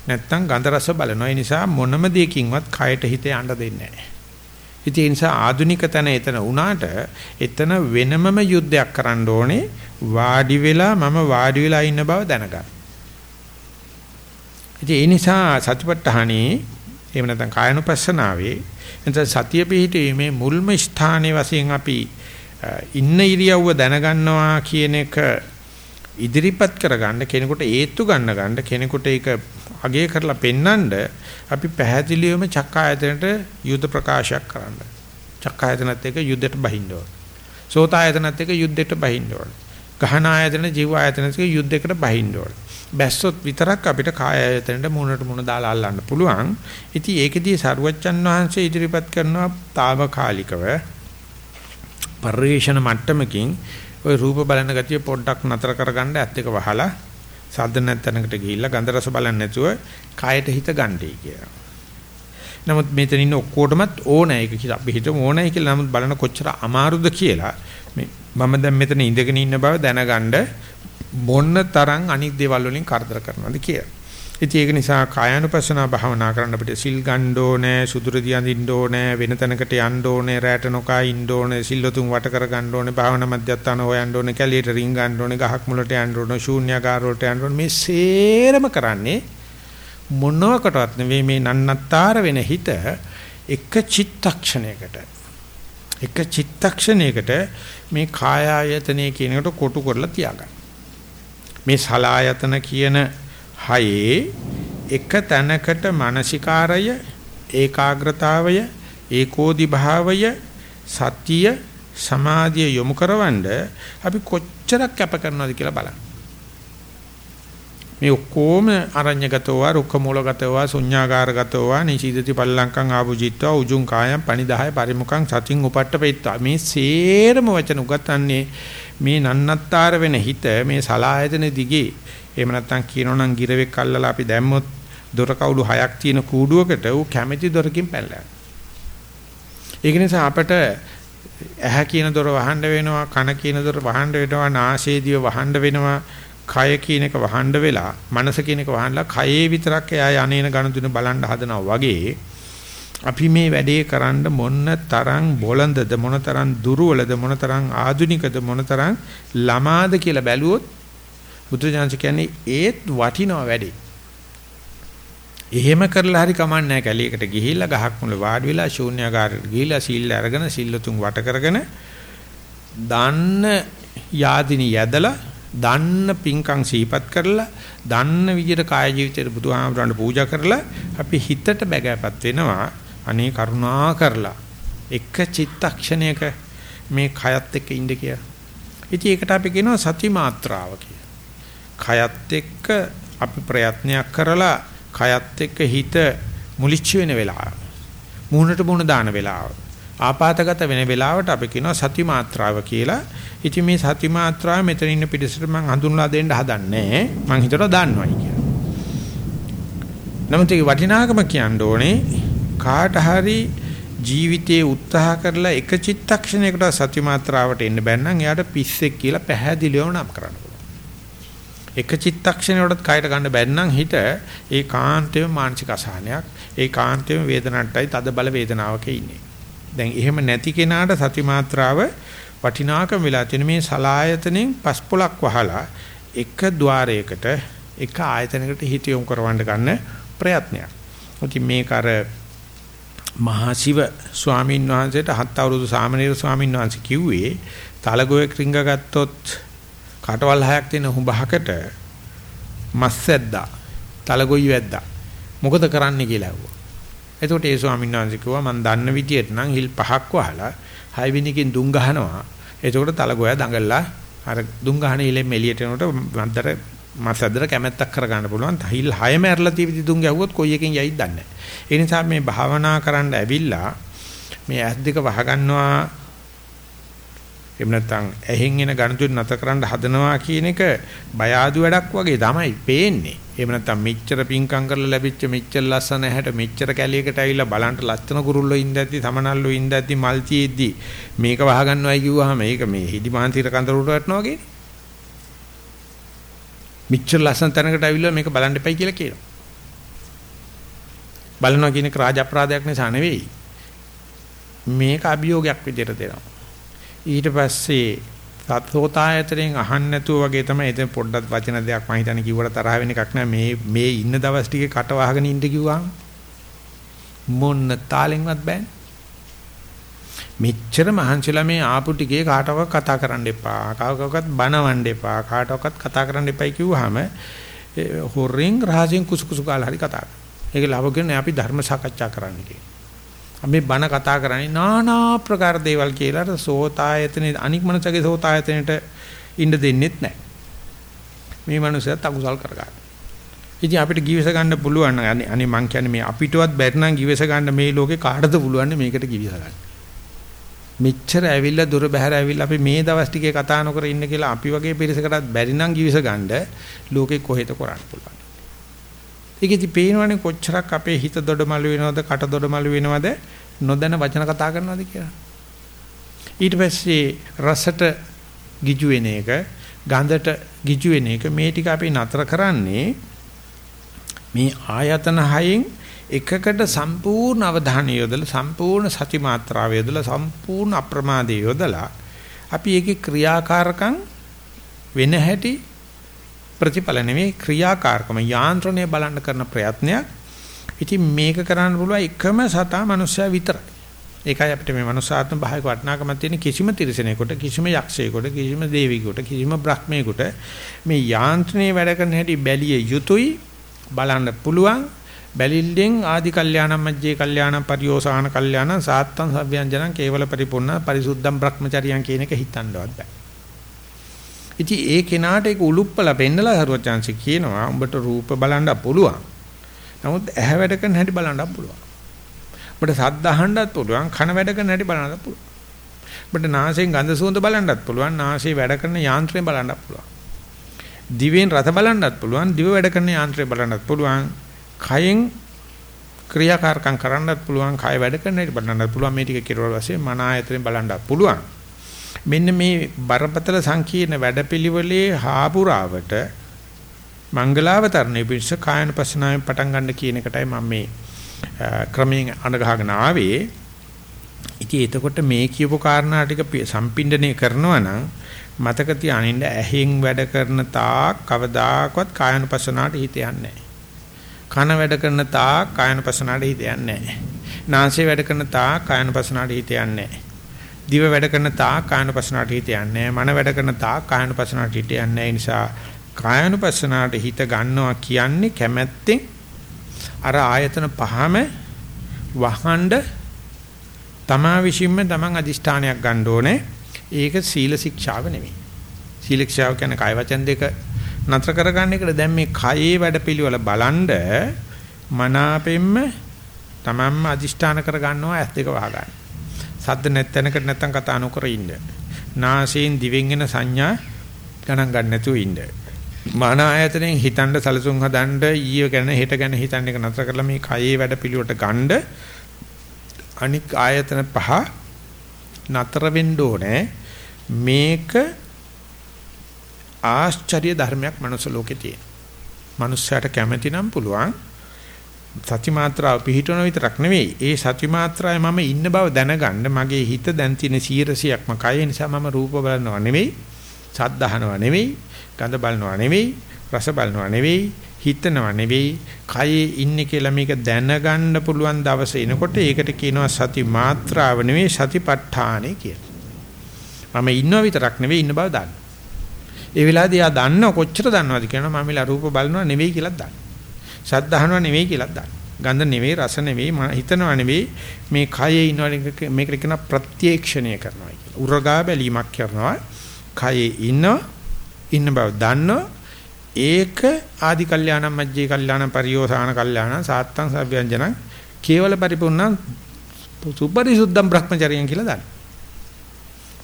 නැත්තම් ගන්ධ රස බලනවා. ඒ නිසා මොනම දෙයකින්වත් කයට හිත යන්න දෙන්නේ නැහැ. ඉතින් ඒ නිසා ආධුනික තැන එතන වුණාට එතන වෙනමම යුද්ධයක් කරන්න ඕනේ. වාඩි වෙලා මම වාඩි වෙලා ඉන්න බව දැනගන්න. ඉතින් ඒ නිසා සතිපට්ඨානේ එහෙම නැත්නම් කායනුපස්සනාවේ එතන සතිය පිහිටීමේ මුල්ම ස්ථානයේ වශයෙන් අපි ඉන්න ඉරියව්ව දැනගන්නවා කියන එක ඉදිරිපත් කරගන්න කෙනෙකුට ඒත්තු ගන්න ගන්න කෙනෙකුට ඒක අගය කරලා පෙන්නඳ අපි පැහැදිලිවම චක්කායතනට යුද්ධ ප්‍රකාශයක් කරන්න. චක්කායතනත් එක්ක යුද්ධයට බහින්න ඕන. සෝතායතනත් එක්ක යුද්ධයට බහින්න ඕන. ගහන ආයතන ජීව ආයතන එක්ක යුද්ධයකට බහින්න ඕන. බැස්සොත් විතරක් අපිට කාය ආයතනට මුණට මුණ දාලා අල්ලන්න පුළුවන්. ඉතින් ඒකෙදී සරුවච්චන් වහන්සේ ඉදිරිපත් කරනවා తాවකාලිකව පරිේශන මට්ටමකින් ওই රූප බලන ගතිය පොඩ්ඩක් නතර කරගන්න ඇත්ත එක වහලා සද්ද නැත්නම්කට ගිහිල්ලා ගන්ධ රස බලන්නේ නැතුව කායට හිත ගන්නටි කියලා. නමුත් මෙතන ඉන්න ඔක්කොටමත් ඕනෑ ඒක කියලා අපි හිතමු ඕනෑ කියලා නමුත් බලන කොච්චර අමාරුද කියලා මේ මම දැන් මෙතන ඉඳගෙන ඉන්න බව දැනගන්න මොන්න තරම් අනිත් දේවල් වලින් කරදර කරනවද කියලා. ඉතින් ඒක නිසා කායानुපස්සනා භාවනා කරන්න අපිට සිල් ගන්න ඕනේ, සුදුර දියඳින්න ඕනේ, වෙන තැනකට යන්න ඕනේ, රැට නොකා ඉන්න ඕනේ, සිල්ලතුන් වට කර ගන්න ඕනේ, භාවනා මධ්‍යස්ථාන හොයන්න ඕනේ, කැලියට රින් ගන්න ඕනේ, ගහක් මුලට යන්න ඕනේ, ශූන්‍යාකාර වලට යන්න ඕනේ. මේ සේරම කරන්නේ මොනවාකටවත් නෙවෙයි මේ නන්නත්තර වෙන හිත එක චිත්තක්ෂණයකට එක චිත්තක්ෂණයකට මේ කාය ආයතනය කියන එකට කොටු කරලා තියාගන්න. මේ සලායතන කියන හයේ එක තැනකට මානසිකාරය ඒකාග්‍රතාවය ඒකෝදි භාවය සතිය සමාධිය යොමු කරවන්න අපි කොච්චරක් කැප කරනවද කියලා බලන්න. මේ ඔක්කොම අරඤ්‍යගතව රුක්කමූලගතව ශුඤ්ඤාගාරගතව නිශීදති පල්ලංකං ආභුජිත්වා උජුං කායම් පනිදාය පරිමුඛං සතින් උපට්ඨපෙත්තා මේ සේරම වචන උගතන්නේ මේ නන්නත්තර වෙන හිත මේ සලායතන දිගේ එහෙම නැත්නම් කියනෝනම් ගිරවෙක් අල්ලලා අපි දැම්මොත් දොර කවුළු හයක් තියෙන කූඩුවකට ඌ කැමැති දොරකින් පැනලා ඒක නිසා අපට ඇහැ කියන දොර වහන්න වෙනවා කන කියන දොර වහන්න වෙනවා නාසයේදිව වහන්න වෙනවා කය කියන එක වහන්න වෙලා මනස කියන එක වහන්නලා කයේ විතරක් එයා යන්නේන ගණතුන බලන්න හදනවා වගේ අපි මේ වැඩේ කරන්න මොන තරම් බොළඳද මොන තරම් දුර්වලද මොන තරම් ආධුනිකද මොන තරම් ළමාද කියලා බැලුවොත් බුදුජානක කියන්නේ ඒත් වටිනවා වැඩේ. එහෙම කරලා හරි කමන්නේ නැහැ කැලියකට ගිහිල්ලා ගහක් මුල වාඩි වෙලා ශූන්‍යාකාරයට ගිහිල්ලා සීල් අරගෙන සිල්ලතුන් වට කරගෙන දන්න යාදිනී යදලා දන්න පිංකම් සීපත් කරලා දන්න විදිහට කාය ජීවිතේට බුදුහාමරන්ට පූජා කරලා අපි හිතට බැගෑපත් වෙනවා අනේ කරුණා කරලා එක චිත්තක්ෂණයක මේ කයත් එක්ක ඉන්න කියලා. ඉතින් ඒකට අපි කියනවා සති මාත්‍රාව කියලා. කයත් එක්ක අපි ප්‍රයත්නයක් කරලා කයත් එක්ක හිත මුලිච්ච වෙන වෙලාව. මූණට මූණ දාන වෙලාව. ආපాతගත වෙන වෙලාවට අපි කියනවා සති මාත්‍රාව කියලා. ඉතින් මේ සති මාත්‍රාව මෙතන ඉන්න පිටසට මම හඳුන්වා දෙන්න හදන්නේ මං හිතනවා දන්නවයි කියලා. නමුත් ඒ වටිනාකම කියන්න ඕනේ කාට හරි ජීවිතේ උත්සාහ කරලා එක චිත්තක්ෂණයකට සති මාත්‍රාවට එන්න බැන්නම් එයාට පිස්සෙක් කියලා පැහැදිලිවම නම් කරන්න පුළුවන්. එක චිත්තක්ෂණයකටත් කයට ගන්න බැන්නම් හිත ඒ කාන්තේම මානසික අසහනයක් ඒ කාන්තේම වේදනට්ටයි තද බල වේදනාවක ඉන්නේ. දැන් එහෙම නැති කෙනාට සති මාත්‍රාව වටිනාකම වෙලා තියෙන මේ සලායතනෙන් පස්පොලක් වහලා එක ద్వාරයකට එක ආයතනයකට හිත යොමු කරවන්න ගන්න ප්‍රයත්නයක්. ඉතින් මේක අර මහා ශිව ස්වාමීන් වහන්සේට හත් අවුරුදු සාමණේර ස්වාමීන් වහන්සේ කිව්වේ තලගොයෙක් රිංග ගත්තොත් කටවල් හයක් තියෙන හුඹහකට මස් ඇද්දා තලගොයි වැද්දා මොකද කරන්න කියලා ඇහුවා. එතකොට ඒ ස්වාමීන් වහන්සේ කිව්වා මම දන්න විදියට නම් හිල් පහක් වහලා හය වෙනිකින් දුම් ගහනවා. එතකොට තලගොයා දඟලලා අර දුම් ගහන ඉලෙන් එළියට එනකොට මන්දර මස් ඇද්දට කැමැත්තක් කරගන්න පුළුවන්. හිල් හයම ඇරලා තියවිදි දුම් ගැහුවොත් කොයි එකෙන් යයිද දන්නේ නැහැ. ඒ නිසා මේ භාවනා කරන්න ඇවිල්ලා මේ ඇස් දෙක වහගන්නවා එහෙම නැත්නම් ඇහෙන් එන ගණතුන් නැත කරන්න හදනවා කියන එක බය ආදු වැඩක් වගේ තමයි පේන්නේ. එහෙම නැත්නම් මෙච්චර පිංකම් කරලා ලැබිච්ච මෙච්චර ලස්සන ඇහැට මෙච්චර කැලියකට ඇවිල්ලා බලන්න ලස්සන කුරුල්ලෝ ඉඳද්දි තමනල්ලෝ ඉඳද්දි මල් තියේද්දි මේක වහගන්නවයි කිව්වහම මේක මේ හිදි මාන්තිර කඳරුට වටනවා වගේ. මෙච්චර ලස්සන තැනකට ඇවිල්ලා මේක බලන්න එපයි කියලා කියනවා. බලනවා කියන එක රාජ අපරාධයක් නිසා නෙවෙයි. මේක අභියෝගයක් විදිහට දෙනවා. ඊට පස්සේ සත්සෝතායතරෙන් අහන්න නැතුව වගේ තමයි එතන පොඩ්ඩක් වචන දෙයක් මම හිතන්නේ කිව්වට තරහ වෙන එකක් නෑ. මේ මේ ඉන්න දවස් ටිකේ කට වහගෙන ඉන්න කිව්වම මොන්න තාලෙන්වත් බෑනේ මෙච්චර මහන්සිලා මේ ආපු ටිකේ කාටවත් කතා කරන්න එපා. කාටවත් බනවන්න එපා. කාටවත් කතා කරන්න එපයි කිව්වහම හොරෙන් රහසෙන් කුසුකුසු කාලා හරි කතා කරනවා. ඒක ලවගෙන අපි ධර්ම සාකච්ඡා කරන්න කියලා. අපි බණ කතා කරන්නේ নানা ප්‍රකාර දේවල් කියලා සෝතායතනේ අනික් මනසගේ සෝතායතනෙට ඉන්න දෙන්නෙත් නැහැ. මේ මනුස්සයත් අකුසල් කරගන්න. ඉතින් අපිට ගිවිස ගන්න පුළුවන් අනේ අනේ මං කියන්නේ මේ අපිටවත් බැරි නම් ගිවිස ගන්න මේ ලෝකේ කාටද පුළුවන් මේකට ගිවිස ගන්න. මෙච්චර ඇවිල්ලා දුර බැහැර ඇවිල්ලා අපි මේ දවස් ටිකේ කතා නොකර ඉන්න කියලා අපි වගේ පිරිසකටත් බැරි නම් ගිවිස ගන්න ලෝකේ කොහෙද කරන්න පුළුවන්. ඒකෙදි පේනවනේ කොච්චරක් අපේ හිත දොඩමළු වෙනවද කට දොඩමළු වෙනවද නොදැන වචන කතා කරනවද කියලා. ඊට පස්සේ රසට ගිජු වෙන එක ගඳට ගිජු වෙන එක මේ ටික අපි නතර කරන්නේ මේ ආයතන හයෙන් එකකට සම්පූර්ණ අවධානය යොදලා සම්පූර්ණ සති මාත්‍රාව යොදලා සම්පූර්ණ අප්‍රමාදය යොදලා අපි ඒකේ ක්‍රියාකාරකම් වෙන හැටි ප්‍රතිඵල නෙමෙයි ක්‍රියාකාරකම යාන්ත්‍රණය බලන්න කරන ප්‍රයත්නයක්. ඉතින් මේක කරන්න පුළුවන් එකම සතා මනුස්සයා විතරයි. ඒකයි අපිට මේ මනුස්සාත්ම භාවික වටිනාකමක් තියෙන කිසිම තිරසනෙකුට කිසිම යක්ෂයෙකුට කිසිම දේවියෙකුට කිසිම බ්‍රහ්මයෙකුට මේ යාන්ත්‍රණයේ වැඩ කරන හැටි බැලිය යුතුයි බලන්න පුළුවන් බැලිල්ලෙන් ආදි කල්යාණම් මජ්ජේ කල්යාණම් පරියෝසాన කල්යාණම් සාත්තං සව්‍යංජනං කේවල පරිපූර්ණ පරිසුද්ධම් බ්‍රහ්මචරියං කියන එක හිතන්නවත් බෑ ඉතින් ඒ කෙනාට ඒක උලුප්පලා පෙන්නලා හරුවචාන්සි කියනවා උඹට රූප බලන්න පුළුවන්. නමුත් ඇහැ වැඩ කරන හැටි බලන්න පුළුවන්. උඹට සද්ද අහන්නත් පුළුවන්, කන වැඩ කරන හැටි බලන්නත් පුළුවන්. උඹට නාසයෙන් ගඳ සුවඳ බලන්නත් පුළුවන්, නාසයේ වැඩ කරන යාන්ත්‍රය බලන්නත් පුළුවන්. දිවෙන් රස බලන්නත් පුළුවන්, දිව වැඩ කරන යාන්ත්‍රය බලන්නත් පුළුවන්. කයෙන් ක්‍රියාකාරකම් කරන්නත් පුළුවන්, කය වැඩ කරන හැටි බලන්නත් පුළුවන්. මේ ටික කෙරුවා පස්සේ මන ආයතනෙන් බලන්නත් පුළුවන්. මෙන්න මේ බරපතල සංකීර්ණ වැඩපිළිවෙලේ හාපුරාවට මංගලාවතරණය පිණිස කායනුපස්සනාවෙන් පටන් ගන්න කියන එකටයි මම මේ ක්‍රමයෙන් අඳගහගෙන ආවේ. ඉතින් එතකොට මේ කියපු කාරණා ටික සම්පින්ඩණය කරනවා නම් මතක තියානින්න ඇහෙන් වැඩ කරන තාක් කවදාකවත් කායනුපස්සනාවට හිත යන්නේ කන වැඩ කරන තාක් කායනුපස්සනාවට හිත යන්නේ නැහැ. නාසය වැඩ කරන තාක් කායනුපස්සනාවට හිත යන්නේ නැහැ. දිව වැඩ කරන තාක් කායනුපස්සනාට හිත යන්නේ මන වැඩ කරන තාක් කායනුපස්සනාට හිත යන්නේ නිසා කායනුපස්සනාට හිත ගන්නවා කියන්නේ කැමැත්තෙන් අර ආයතන පහම වහඬ තමා විශ්ින්ම තමන් අදිෂ්ඨානයක් ගන්න ඕනේ ඒක සීල ශික්ෂාව නෙමෙයි සීල ශික්ෂාව කියන්නේ කාය වචන දෙක නතර කරගන්න එකට දැන් මේ කයේ වැඩපිළිවෙල බලන්ඩ මනාපෙන්න තමන්ම අදිෂ්ඨාන කර ගන්නවා ඇස් දෙක වහගන්න සද්ද නැත්ැනකට නැත්තම් කතා නොකර ඉන්න. නාසයෙන් දිවෙන් එන සංඥා ගණන් ගන්න නැතුව ඉන්න. මන ආයතනෙන් හිතන්න සලසුන් හදන්න ඊය ගැන හෙට ගැන හිතන්න එක නතර කරලා මේ කයේ වැඩ පිළිවෙලට ගන්න අනික් ආයතන පහ නතර වෙන්න ඕනේ. මේක ආශ්චර්ය ධර්මයක් මනුස්ස ලෝකේ තියෙන. මනුස්සයාට කැමති නම් පුළුවන් සති මාත්‍රාව පිහිටවන විතරක් නෙවෙයි. ඒ සති මාත්‍රාවේ මම ඉන්න බව දැනගන්න මගේ හිත දැන් තියෙන 100%ක්ම කය නිසා මම රූප බලනවා නෙවෙයි. සද්ද අහනවා නෙවෙයි ගඳ බලනවා නෙවෙයි රස බලනවා නෙවෙයි හිතනවා නෙවෙයි කයේ ඉන්නේ කියලා මේක දැනගන්න පුළුවන් දවස එනකොට ඒකට කියනවා සති මාත්‍රාව නෙවෙයි සතිපට්ඨානෙ කියලා. මම ඉන්නව විතරක් නෙවෙයි ඉන්න බව දන්න. ඒ වෙලාවේදී ආ දන්නව කොච්චර දන්නවද කියනවා මම ඉලා රූප බලනවා නෙවෙයි කියලා දන්න. සද්ද අහනවා නෙවෙයි කියලා දන්න. ගඳ නෙවෙයි රස නෙවෙයි හිතනවා නෙවෙයි මේ කයේ ඉන්නව මේකට කියන ප්‍රත්‍යක්ෂණය කරනවා කියලා. උරගා බැලීමක් කරනවා. කයේ ඉන්න ඉන්න බව දන්නෝ ඒක ආදි කල්යාණම් මජ්ජේ කල්යාණම් පරියෝසాన කල්යාණම් සාත්තං සව්‍යංජනං කේවල පරිපූර්ණ සුපරිසුද්ධම් බ්‍රහ්මචර්යයන් කියලා දාන්න.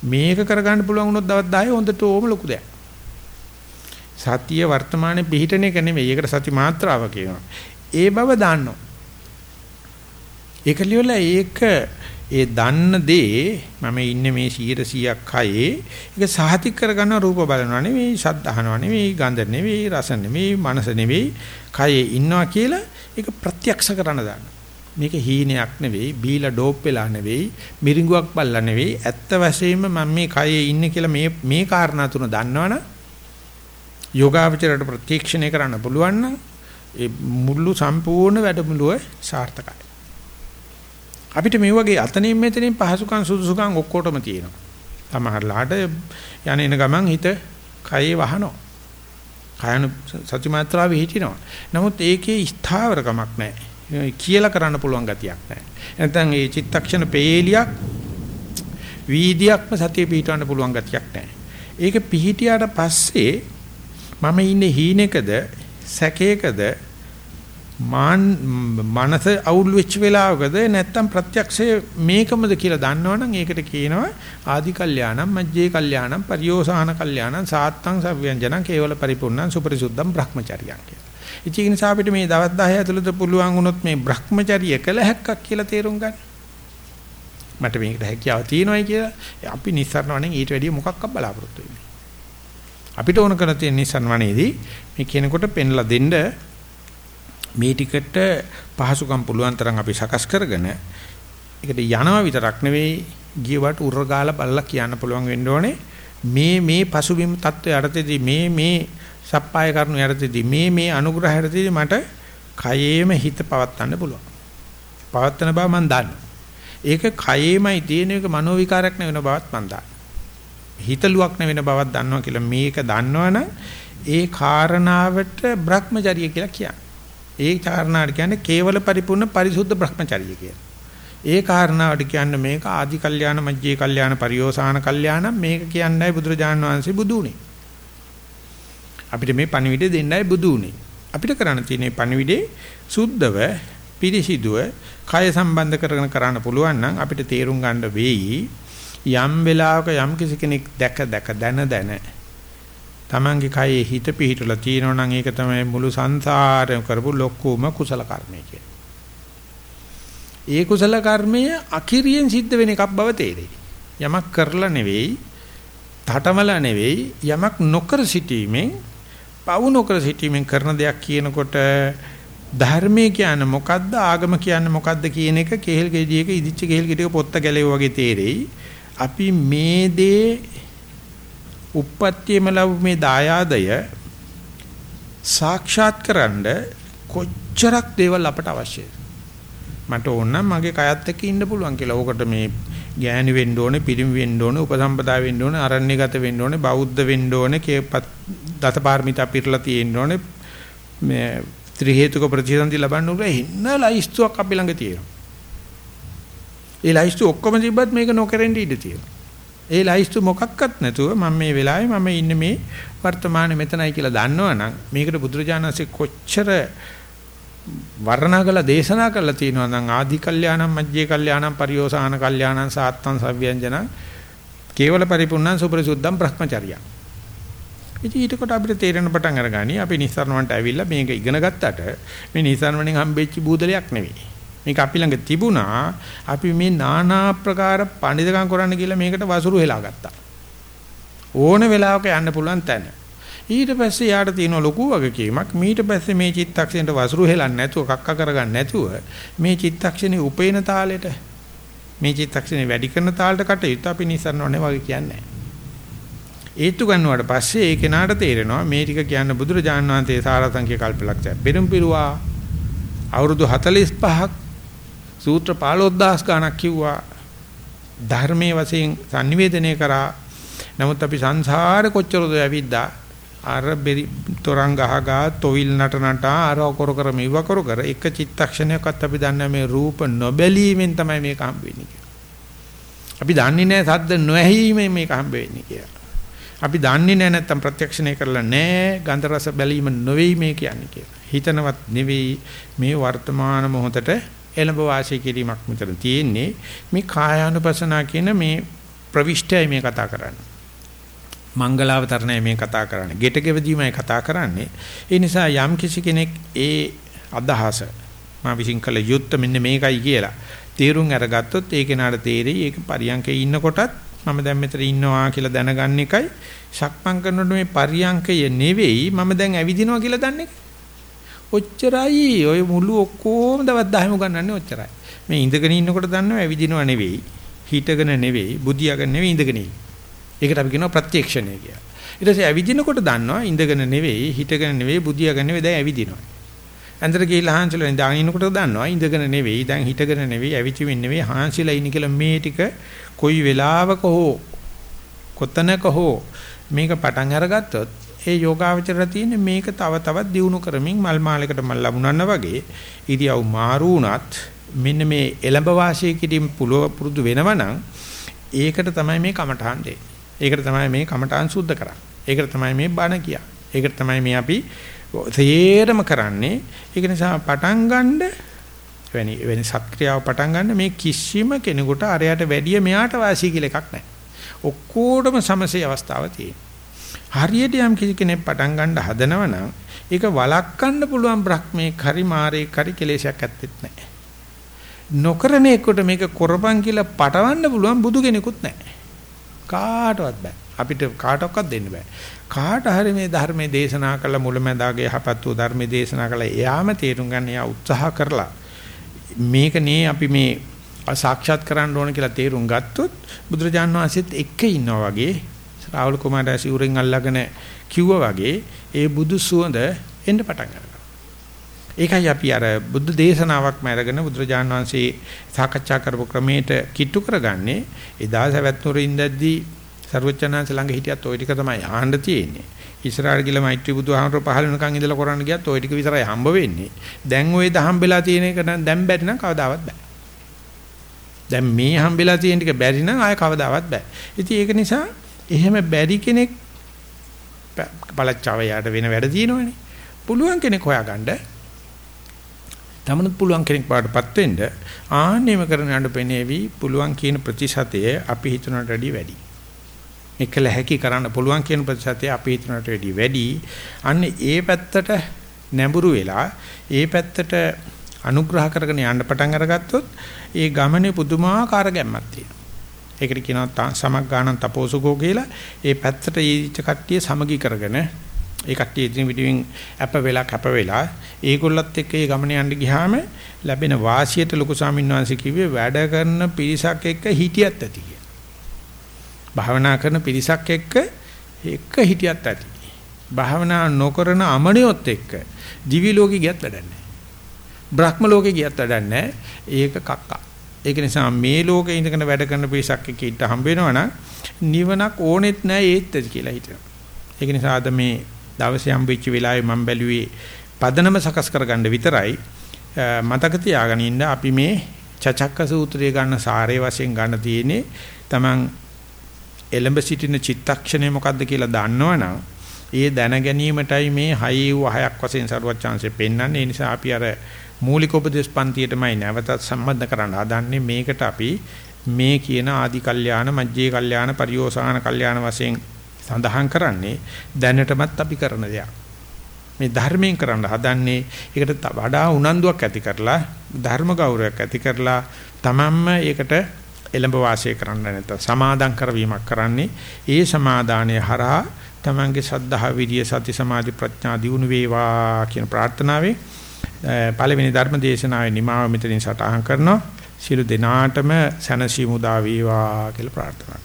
මේක කරගන්න පුළුවන් වුණොත් දවස් 10 හොඳට ඕම ලොකු දෙයක්. සතිය වර්තමානයේ පිහිටන එක නෙමෙයි. ඒකට සති මාත්‍රාව කියනවා. ඒ බව දාන්නවා. ඒක ලියලා ඒක ඒ දන්න දේ මම ඉන්නේ මේ 100ක් කයේ. ඒක සාහිතික කරගන්න රූප බලනවා නෙවෙයි ශබ්ද අහනවා නෙවෙයි ගන්ධ නෙවෙයි රස නෙවෙයි මනස නෙවෙයි කයේ ඉන්නවා කියලා ඒක ප්‍රත්‍යක්ෂ කරන්න දාන්න. මේක හීනයක් නෙවෙයි බීලා ඩෝප් වෙලා නෙවෙයි මිරිඟුවක් බල්ලා නෙවෙයි. ඇත්ත වශයෙන්ම මම මේ කයේ ඉන්නේ කියලා මේ මේ කාරණා තුන දන්නවනම් යෝගාවචරයට ප්‍රත්‍යක්ෂණය කරන්න පුළුවන් නම් ඒ මුළු සම්පූර්ණ වැඩමුළුව සාර්ථකයි. අපිට මේ වගේ අතනින් මෙතනින් පහසුකම් සුදුසුකම් ඔක්කොටම තියෙනවා. සමහරලාට යන එන ගමන් හිත කයේ වහනවා. කයන සත්‍ය මාත්‍රාවේ හිටිනවා. නමුත් ඒකේ ස්ථාවරකමක් නැහැ. කියලා කරන්න පුළුවන් ගතියක් නැහැ. නැත්නම් ඒ චිත්තක්ෂණ පේලියක් වීදියක්ම සතිය පිහිටවන්න පුළුවන් ගතියක් නැහැ. ඒක පිහිටියාට පස්සේ මම ඉන්නේ හීනෙකද සැකේකද මාන් මනස අවුල් වෙච්ච වෙලාවකද නැත්තම් ප්‍රත්‍යක්ෂය මේකමද කියලා දන්නවනම් ඒකට කියනවා ආදි කල්යාණම් මජ්ජේ කල්යාණම් පරියෝසాన කල්යාණම් සාත්තං සව්‍යංජනං කේවල පරිපූර්ණං සුපරිසුද්ධං බ්‍රහ්මචර්යං කියලා. ඉතින් නිසා අපිට මේ දවස් 10 ඇතුළත පුළුවන් වුණොත් මේ බ්‍රහ්මචර්ය කළ හැක්කක් කියලා තේරුම් ගන්න. මට මේකට හැකියාව තියෙනවයි කියලා අපි නිස්සාරණවනේ ඊට වැඩිය මොකක්ද බලාපොරොත්තු වෙන්නේ. අපිට ඕන කරන තියෙන නිස්සාරණවනේදී මේ කෙනෙකුට පෙන්ලා දෙන්න මේ ටිකට පහසුකම් පුළුවන් තරම් අපි සකස් කරගෙන ඒකට යනවා විතරක් නෙවෙයි ගියවට උරගාලා බලලා කියන්න පුළුවන් වෙන්න ඕනේ. මේ මේ පසුබිම් தত্ত্বය යටතේදී මේ මේ සප්පාය කරනු යටතේදී මේ මේ අනුග්‍රහ යටතේදී මට කයේම හිත පවත්වන්න පුළුවන්. පවත්වන බව මම දන්නවා. ඒක කයේමයි තියෙන එක මනෝ විකාරයක් නෙවෙන බවත් මම දන්නවා. හිතලුවක් නෙවෙන බවක් දන්නවා කියලා මේක දන්නවනම් ඒ කාරණාවට භ්‍රමචර්ය කියලා කියන්නේ. ඒ කාරණාවට කියන්නේ කේවල පරිපූර්ණ පරිසුද්ධ Brahmacharya කියලා. ඒ කාරණාවට කියන්නේ මේක ආදි කල්යාණ මජ්ජේ කල්යාණ පරියෝසాన කල්යාණ මේක කියන්නයි බුදුරජාණන් වහන්සේ බුදු උනේ. අපිට මේ පණිවිඩය දෙන්නයි බුදු උනේ. අපිට කරන්න තියෙන පණිවිඩේ සුද්ධව පිරිසිදුව කය සම්බන්ධ කරගෙන කරන්න පුළුවන් නම් අපිට තේරුම් ගන්න වෙයි යම් වෙලාවක යම් කිසි කෙනෙක් දැක දැක දන දන තමන්ගේ කයේ හිත පිහිටලා තියෙනවා නම් ඒක තමයි මුළු සංසාරෙම කරපු ලොකුම කුසල කර්මය ඒ කුසල කර්මය අකිරියෙන් සිද්ධ වෙන එකක් බව තේරෙයි. යමක් කරලා නෙවෙයි, තටමල නෙවෙයි, යමක් නොකර සිටීමෙන්, පවු නොකර සිටීමෙන් කරන දෙයක් කියනකොට ධර්මයේ කියන්නේ මොකද්ද ආගම කියන්නේ මොකද්ද කියන එක කේල් ගෙඩියක ඉදිච්ච කේල් ගෙඩියක පොත්ත ගැලෙව වගේ තේරෙයි. අපි මේ දේ උප්පත්තියම ලැබු මේ දායාදය සාක්ෂාත් කරන්න කොච්චරක් දේවල් අපට අවශ්‍යද මට ඕන නම් මගේ කයත් එක්ක ඉන්න පුළුවන් කියලා. ඕකට මේ ගෑණි වෙන්න ඕනේ, පිරිමි වෙන්න ඕනේ, උපසම්පදා වෙන්න ඕනේ, අරණ්‍යගත වෙන්න ඕනේ, බෞද්ධ වෙන්න ඕනේ, දසපාරමිතා පිරලා තියෙන්න ඕනේ. මේ ත්‍රි හේතුක ප්‍රතිසන්දි ලබන්න උගල හින්න ලයිස්තුවක් අපි ළඟ තියෙනවා. ඒ ලයිස්තු ඔක්කොම තිබ්බත් මේක නොකරෙන්න ඉඩ තියෙනවා. ඒ ලයිස්තු මොකක්වත් නැතුව මම මේ වෙලාවේ මම ඉන්නේ මේ වර්තමානයේ මෙතනයි කියලා දන්නවනම් මේකට බුදුරජාණන්සේ කොච්චර වර්ණනා කළ දේශනා කළා තියෙනවා නම් ආදි කල්යාණම් මජ්ජේ කල්යාණම් පරියෝසాన කල්යාණම් සාත්තං සව්‍යංජන කේවල පරිපූර්ණං සුපරිසුද්ධං බ්‍රහ්මචර්යං ඉතින් ඊට කොට අපිට තේරෙන පටන් අරගනි අපි නිස්සාරණවන්ට ඇවිල්ලා මේක ඉගෙන ගත්තට මේ නිස්සාරණෙන් හම්බෙච්ච බූදලයක් නෙවෙයි. මේක අපි ළඟ තිබුණා. අපි මේ নানা ආකාර පඬිතුකම් කරන්න කියලා මේකට වසුරු හෙලා ගත්තා. ඕන වෙලාවක යන්න පුළුවන් තැන. ඊට පස්සේ යාට තියෙන ලොකු වගකීමක් ඊට පස්සේ මේ චිත්තක්ෂණයට වසුරු හෙලන්නේ නැතුව කක්ක කරගන්න නැතුව මේ චිත්තක්ෂණේ උපේන තාලෙට මේ චිත්තක්ෂණේ වැඩි කරන තාලට කටයුතු අපි නිස්සාරණවන්නේ වගේ කියන්නේ ඒත්තු ගන්නවට පස්සේ ඒ කෙනාට තේරෙනවා මේ ටික කියන්න බුදුරජාණන් වහන්සේ සාරසංඛ්‍ය කල්පලක්ෂය පෙරම් පිරුවා අවුරුදු 45ක් සූත්‍ර 15000 ගණක් කිව්වා ධර්මයේ වශයෙන් sannivedanaya කරා නමුත් අපි සංසාරේ කොච්චරද ඇවිද්දා අර බෙරි තොරන් ගහගා තොවිල් නට නටා අර කර කර මෙව කර කර එක චිත්තක්ෂණයක්වත් අපි දන්නේ මේ රූප නොබැලීමෙන් තමයි මේක හම්බ වෙන්නේ කියලා. අපි දන්නේ නැහැ සද්ද නොඇහිීමෙන් මේක හම්බ වෙන්නේ කියලා. අපි දන්නේ නැහැ නැත්තම් ප්‍රත්‍යක්ෂණය කරලා නැහැ ගන්ධ රස බැලීම නොවේයි මේ කියන්නේ කියලා. හිතනවත් නෙවෙයි මේ වර්තමාන මොහොතට එළඹ වාසය කිරීමක් මෙතන තියෙන්නේ. මේ කායානුපසනා කියන මේ ප්‍රවිෂ්ඨයයි මේ කතා කරන්නේ. මංගලාවතරණය මේ කතා කරන්නේ. ගෙට ගෙවදීමයි කතා කරන්නේ. ඒ නිසා යම් කිසි කෙනෙක් ඒ අදහස මා විශ්ින් කළ යුත්ත මෙන්න මේකයි කියලා තීරුම් අරගත්තොත් ඒ කෙනාට තේරෙයි ඒක පරියන්කේ ඉන්නකොටත් මම දැන් මෙතන ඉන්නවා කියලා දැනගන්න එකයි සක්මන් කරනකොට මේ පරියංකය නෙවෙයි මම දැන් ඇවිදිනවා කියලා දන්නේ. ඔච්චරයි ඔය මුළු ඔක්කොම දවස් 10ම ගන්නන්නේ ඔච්චරයි. මේ ඉඳගෙන ඉන්නකොට දන්නව ඇවිදිනවා නෙවෙයි. හිටගෙන නෙවෙයි, බුදියාගෙන නෙවෙයි ඉඳගෙන ඉන්නේ. ඒකට අපි කියනවා ප්‍රත්‍යක්ෂණය කියලා. ඊට පස්සේ ඇවිදිනකොට දන්නවා ඉඳගෙන නෙවෙයි, හිටගෙන නෙවෙයි, බුදියාගෙන නෙවෙයි දැන් ඇවිදිනවා. ඇඳට ගිහිල්ලා හාන්සිලා ඉඳන් ඉන්නකොට දන්නවා ඉඳගෙන නෙවෙයි, දැන් හිටගෙන නෙවෙයි, ඇවිදිමින් නෙවෙයි, හාන්සිලා ඉන්නේ කියලා මේ ටික කොයි වෙලාවක හෝ කොතනක හෝ මේක පටන් අරගත්තොත් ඒ යෝගාවචරය තියෙන මේක තව තවත් දියුණු කරමින් මල් මාලයකට මල් ලැබුණා වගේ ඉරියව් මාරු වුණත් මෙන්න මේ එළඹ වාසය කිරීම පුළුව පුරුදු වෙනවනම් ඒකට තමයි මේ කමඨාන් දෙන්නේ. ඒකට තමයි මේ කමඨාන් සුද්ධ කරන්නේ. ඒකට තමයි මේ බණ කියන්නේ. ඒකට තමයි මේ අපි තේරම කරන්නේ. ඒක නිසා පටන් ගන්න වෙනි වෙනි සත්ක්‍රියාව පටන් ගන්න මේ කිසිම කෙනෙකුට අරයට වැඩිය මෙයාට වාසිය කියලා එකක් නැහැ. ඔක්කොටම සමසේ අවස්ථාව තියෙනවා. හරියට යම් කිසි කෙනෙක් පටන් ගන්න හදනව නම් ඒක වළක්වන්න පුළුවන් බ්‍රහ්මේ කරි මාරේ කරි කෙලෙසයක් ඇත්තෙත් නැහැ. නොකරන එකට මේක කරපන් කියලා පටවන්න පුළුවන් බුදු කෙනෙකුත් නැහැ. කාටවත් බෑ. අපිට කාටවත් දෙන්න බෑ. කාට හරි මේ ධර්මයේ දේශනා කළ මුලැමැදාගේ යහපත් වූ ධර්මයේ දේශනා කළ එයාම තේරුම් ගන්න එයා උත්සාහ කරලා මේක නේ අපි මේ සාක්ෂාත් කරන්න ඕන කියලා තේරුම් ගත්තොත් බුදුරජාණන් වහන්සේත් එක්ක ඉන්නවා වගේ රාහුල කුමාරයා සිවුරෙන් අල්ලගෙන කිව්වා වගේ ඒ බුදු සුවඳ එන්න පටන් ගන්නවා. ඒකයි අපි අර බුද්ධ දේශනාවක් මැරගෙන බුදුරජාන් වහන්සේ සාකච්ඡා කරපු ක්‍රමයට කිට්ටු කරගන්නේ එදා සවැත්නුර ඉඳද්දී සර්වචනාංශ ළඟ හිටියත් ওই ටික තමයි ආහන්න තියෙන්නේ. ඉස්සරහට ගිහලා මෛත්‍රී බුදුහාමර පහළ වෙනකන් ඉඳලා කරන්න ගියත් ওই ටික විතරයි හම්බ වෙන්නේ. දැන් ওই දහම් වෙලා තියෙන එක නම් දැන් බැරි නම් කවදාවත් බෑ. දැන් මේ හම්බෙලා තියෙන ටික බැරි නම් ආය කවදාවත් බෑ. ඉතින් ඒක නිසා එහෙම බැරි කෙනෙක් පළච්චාව යාට වෙන වැඩ තියෙනවනේ. පුළුවන් කෙනෙක් හොයාගන්න. තමනුත් පුළුවන් කෙනෙක් පාටපත් වෙන්න ආන්නේම කරන යන්න පෙනේවි පුළුවන් කියන ප්‍රතිශතය අපි හිතනට වැඩිය වැඩි. එකල හැකි කරන්න පුළුවන් කියන ප්‍රතිශතය අපි හිතනට වැඩිය වැඩි. අන්න ඒ පැත්තට නැඹුරු වෙලා ඒ පැත්තට අනුග්‍රහ කරගෙන යන්න පටන් අරගත්තොත් ඒ ගමනේ පුදුමාකාර ගැම්මක් තියෙනවා. ඒකට කියනවා සමග්ගාණන් තපෝසුකෝ කියලා. ඒ පැත්තට ඊච්ච කට්ටිය සමගි කරගෙන ඒ කට්ටිය ඉදින් විදිහින් අප වෙලා කැප වෙලා ඒගොල්ලත් එක්ක ඒ ගමනේ යන්න ගියාම ලැබෙන වාසියට ලොකු ස්වාමීන් වහන්සේ කිව්වේ වැඩ කරන පිරිසක් එක්ක හිටියත් ඇති කියලා. භාවනා කරන පිරිසක් එක්ක එක හිටියත් ඇති. භාවනා නොකරන අමනියොත් එක්ක දිවි ලෝකෙ ගියත් වැඩක් නැහැ. බ්‍රහ්ම ලෝකෙ ගියත් වැඩක් නැහැ. ඒක කක්කා. ඒක නිසා මේ ලෝකේ ඉඳගෙන වැඩ කරන පිරිසක් එක්ක ඉන්න හම්බ වෙනවනම් නිවනක් ඕනෙත් නැහැ ඒත් කියලා හිතනවා. ඒක නිසා අද මේ දවසේ හම්බෙච්ච වෙලාවේ මම බැලුවේ පදනම සකස් කරගන්න විතරයි මතක තියාගෙන ඉන්න අපි මේ චචක්ක සූත්‍රය ගන්න සාරේ වශයෙන් ගන්න තියෙන්නේ තමන් එළඹ සිටින චිත්තක්ෂණය මොකද්ද කියලා දන්නවනම් ඒ දැන ගැනීමටයි මේ හයි වූ හයක් වශයෙන් සරුවච්චාන්සේ පෙන්වන්නේ. ඒ නිසා අපි අර මූලික උපදේශ පන්තියටමයි නැවතත් සම්බන්ධ කරන්න හදන්නේ. මේකට අපි මේ කියන ආදි කල්යාණ, මජ්ජේ කල්යාණ, පරියෝසాన කල්යාණ වශයෙන් සඳහන් කරන්නේ දැනටමත් අපි කරන දෙයක්. මේ ධර්මයෙන් කරන්න හදන්නේ ඒකට වඩා උනන්දුවක් ඇති කරලා ධර්ම ගෞරවයක් ඇති කරලා තමන්ම ඒකට එළඹ වාසය කරන්න නැත්නම් සමාදම් කරවීමක් කරන්නේ ඒ සමාදානය හරහා තමන්ගේ සද්ධා විරිය සති සමාධි ප්‍රඥා දියුණු වේවා කියන ප්‍රාර්ථනාවෙන් පළවෙනි ධර්ම දේශනාවේ නිමාව මෙතනින් සටහන් කරනවා. සියලු දෙනාටම සැනසීම උදා වේවා කියලා ප්‍රාර්ථනා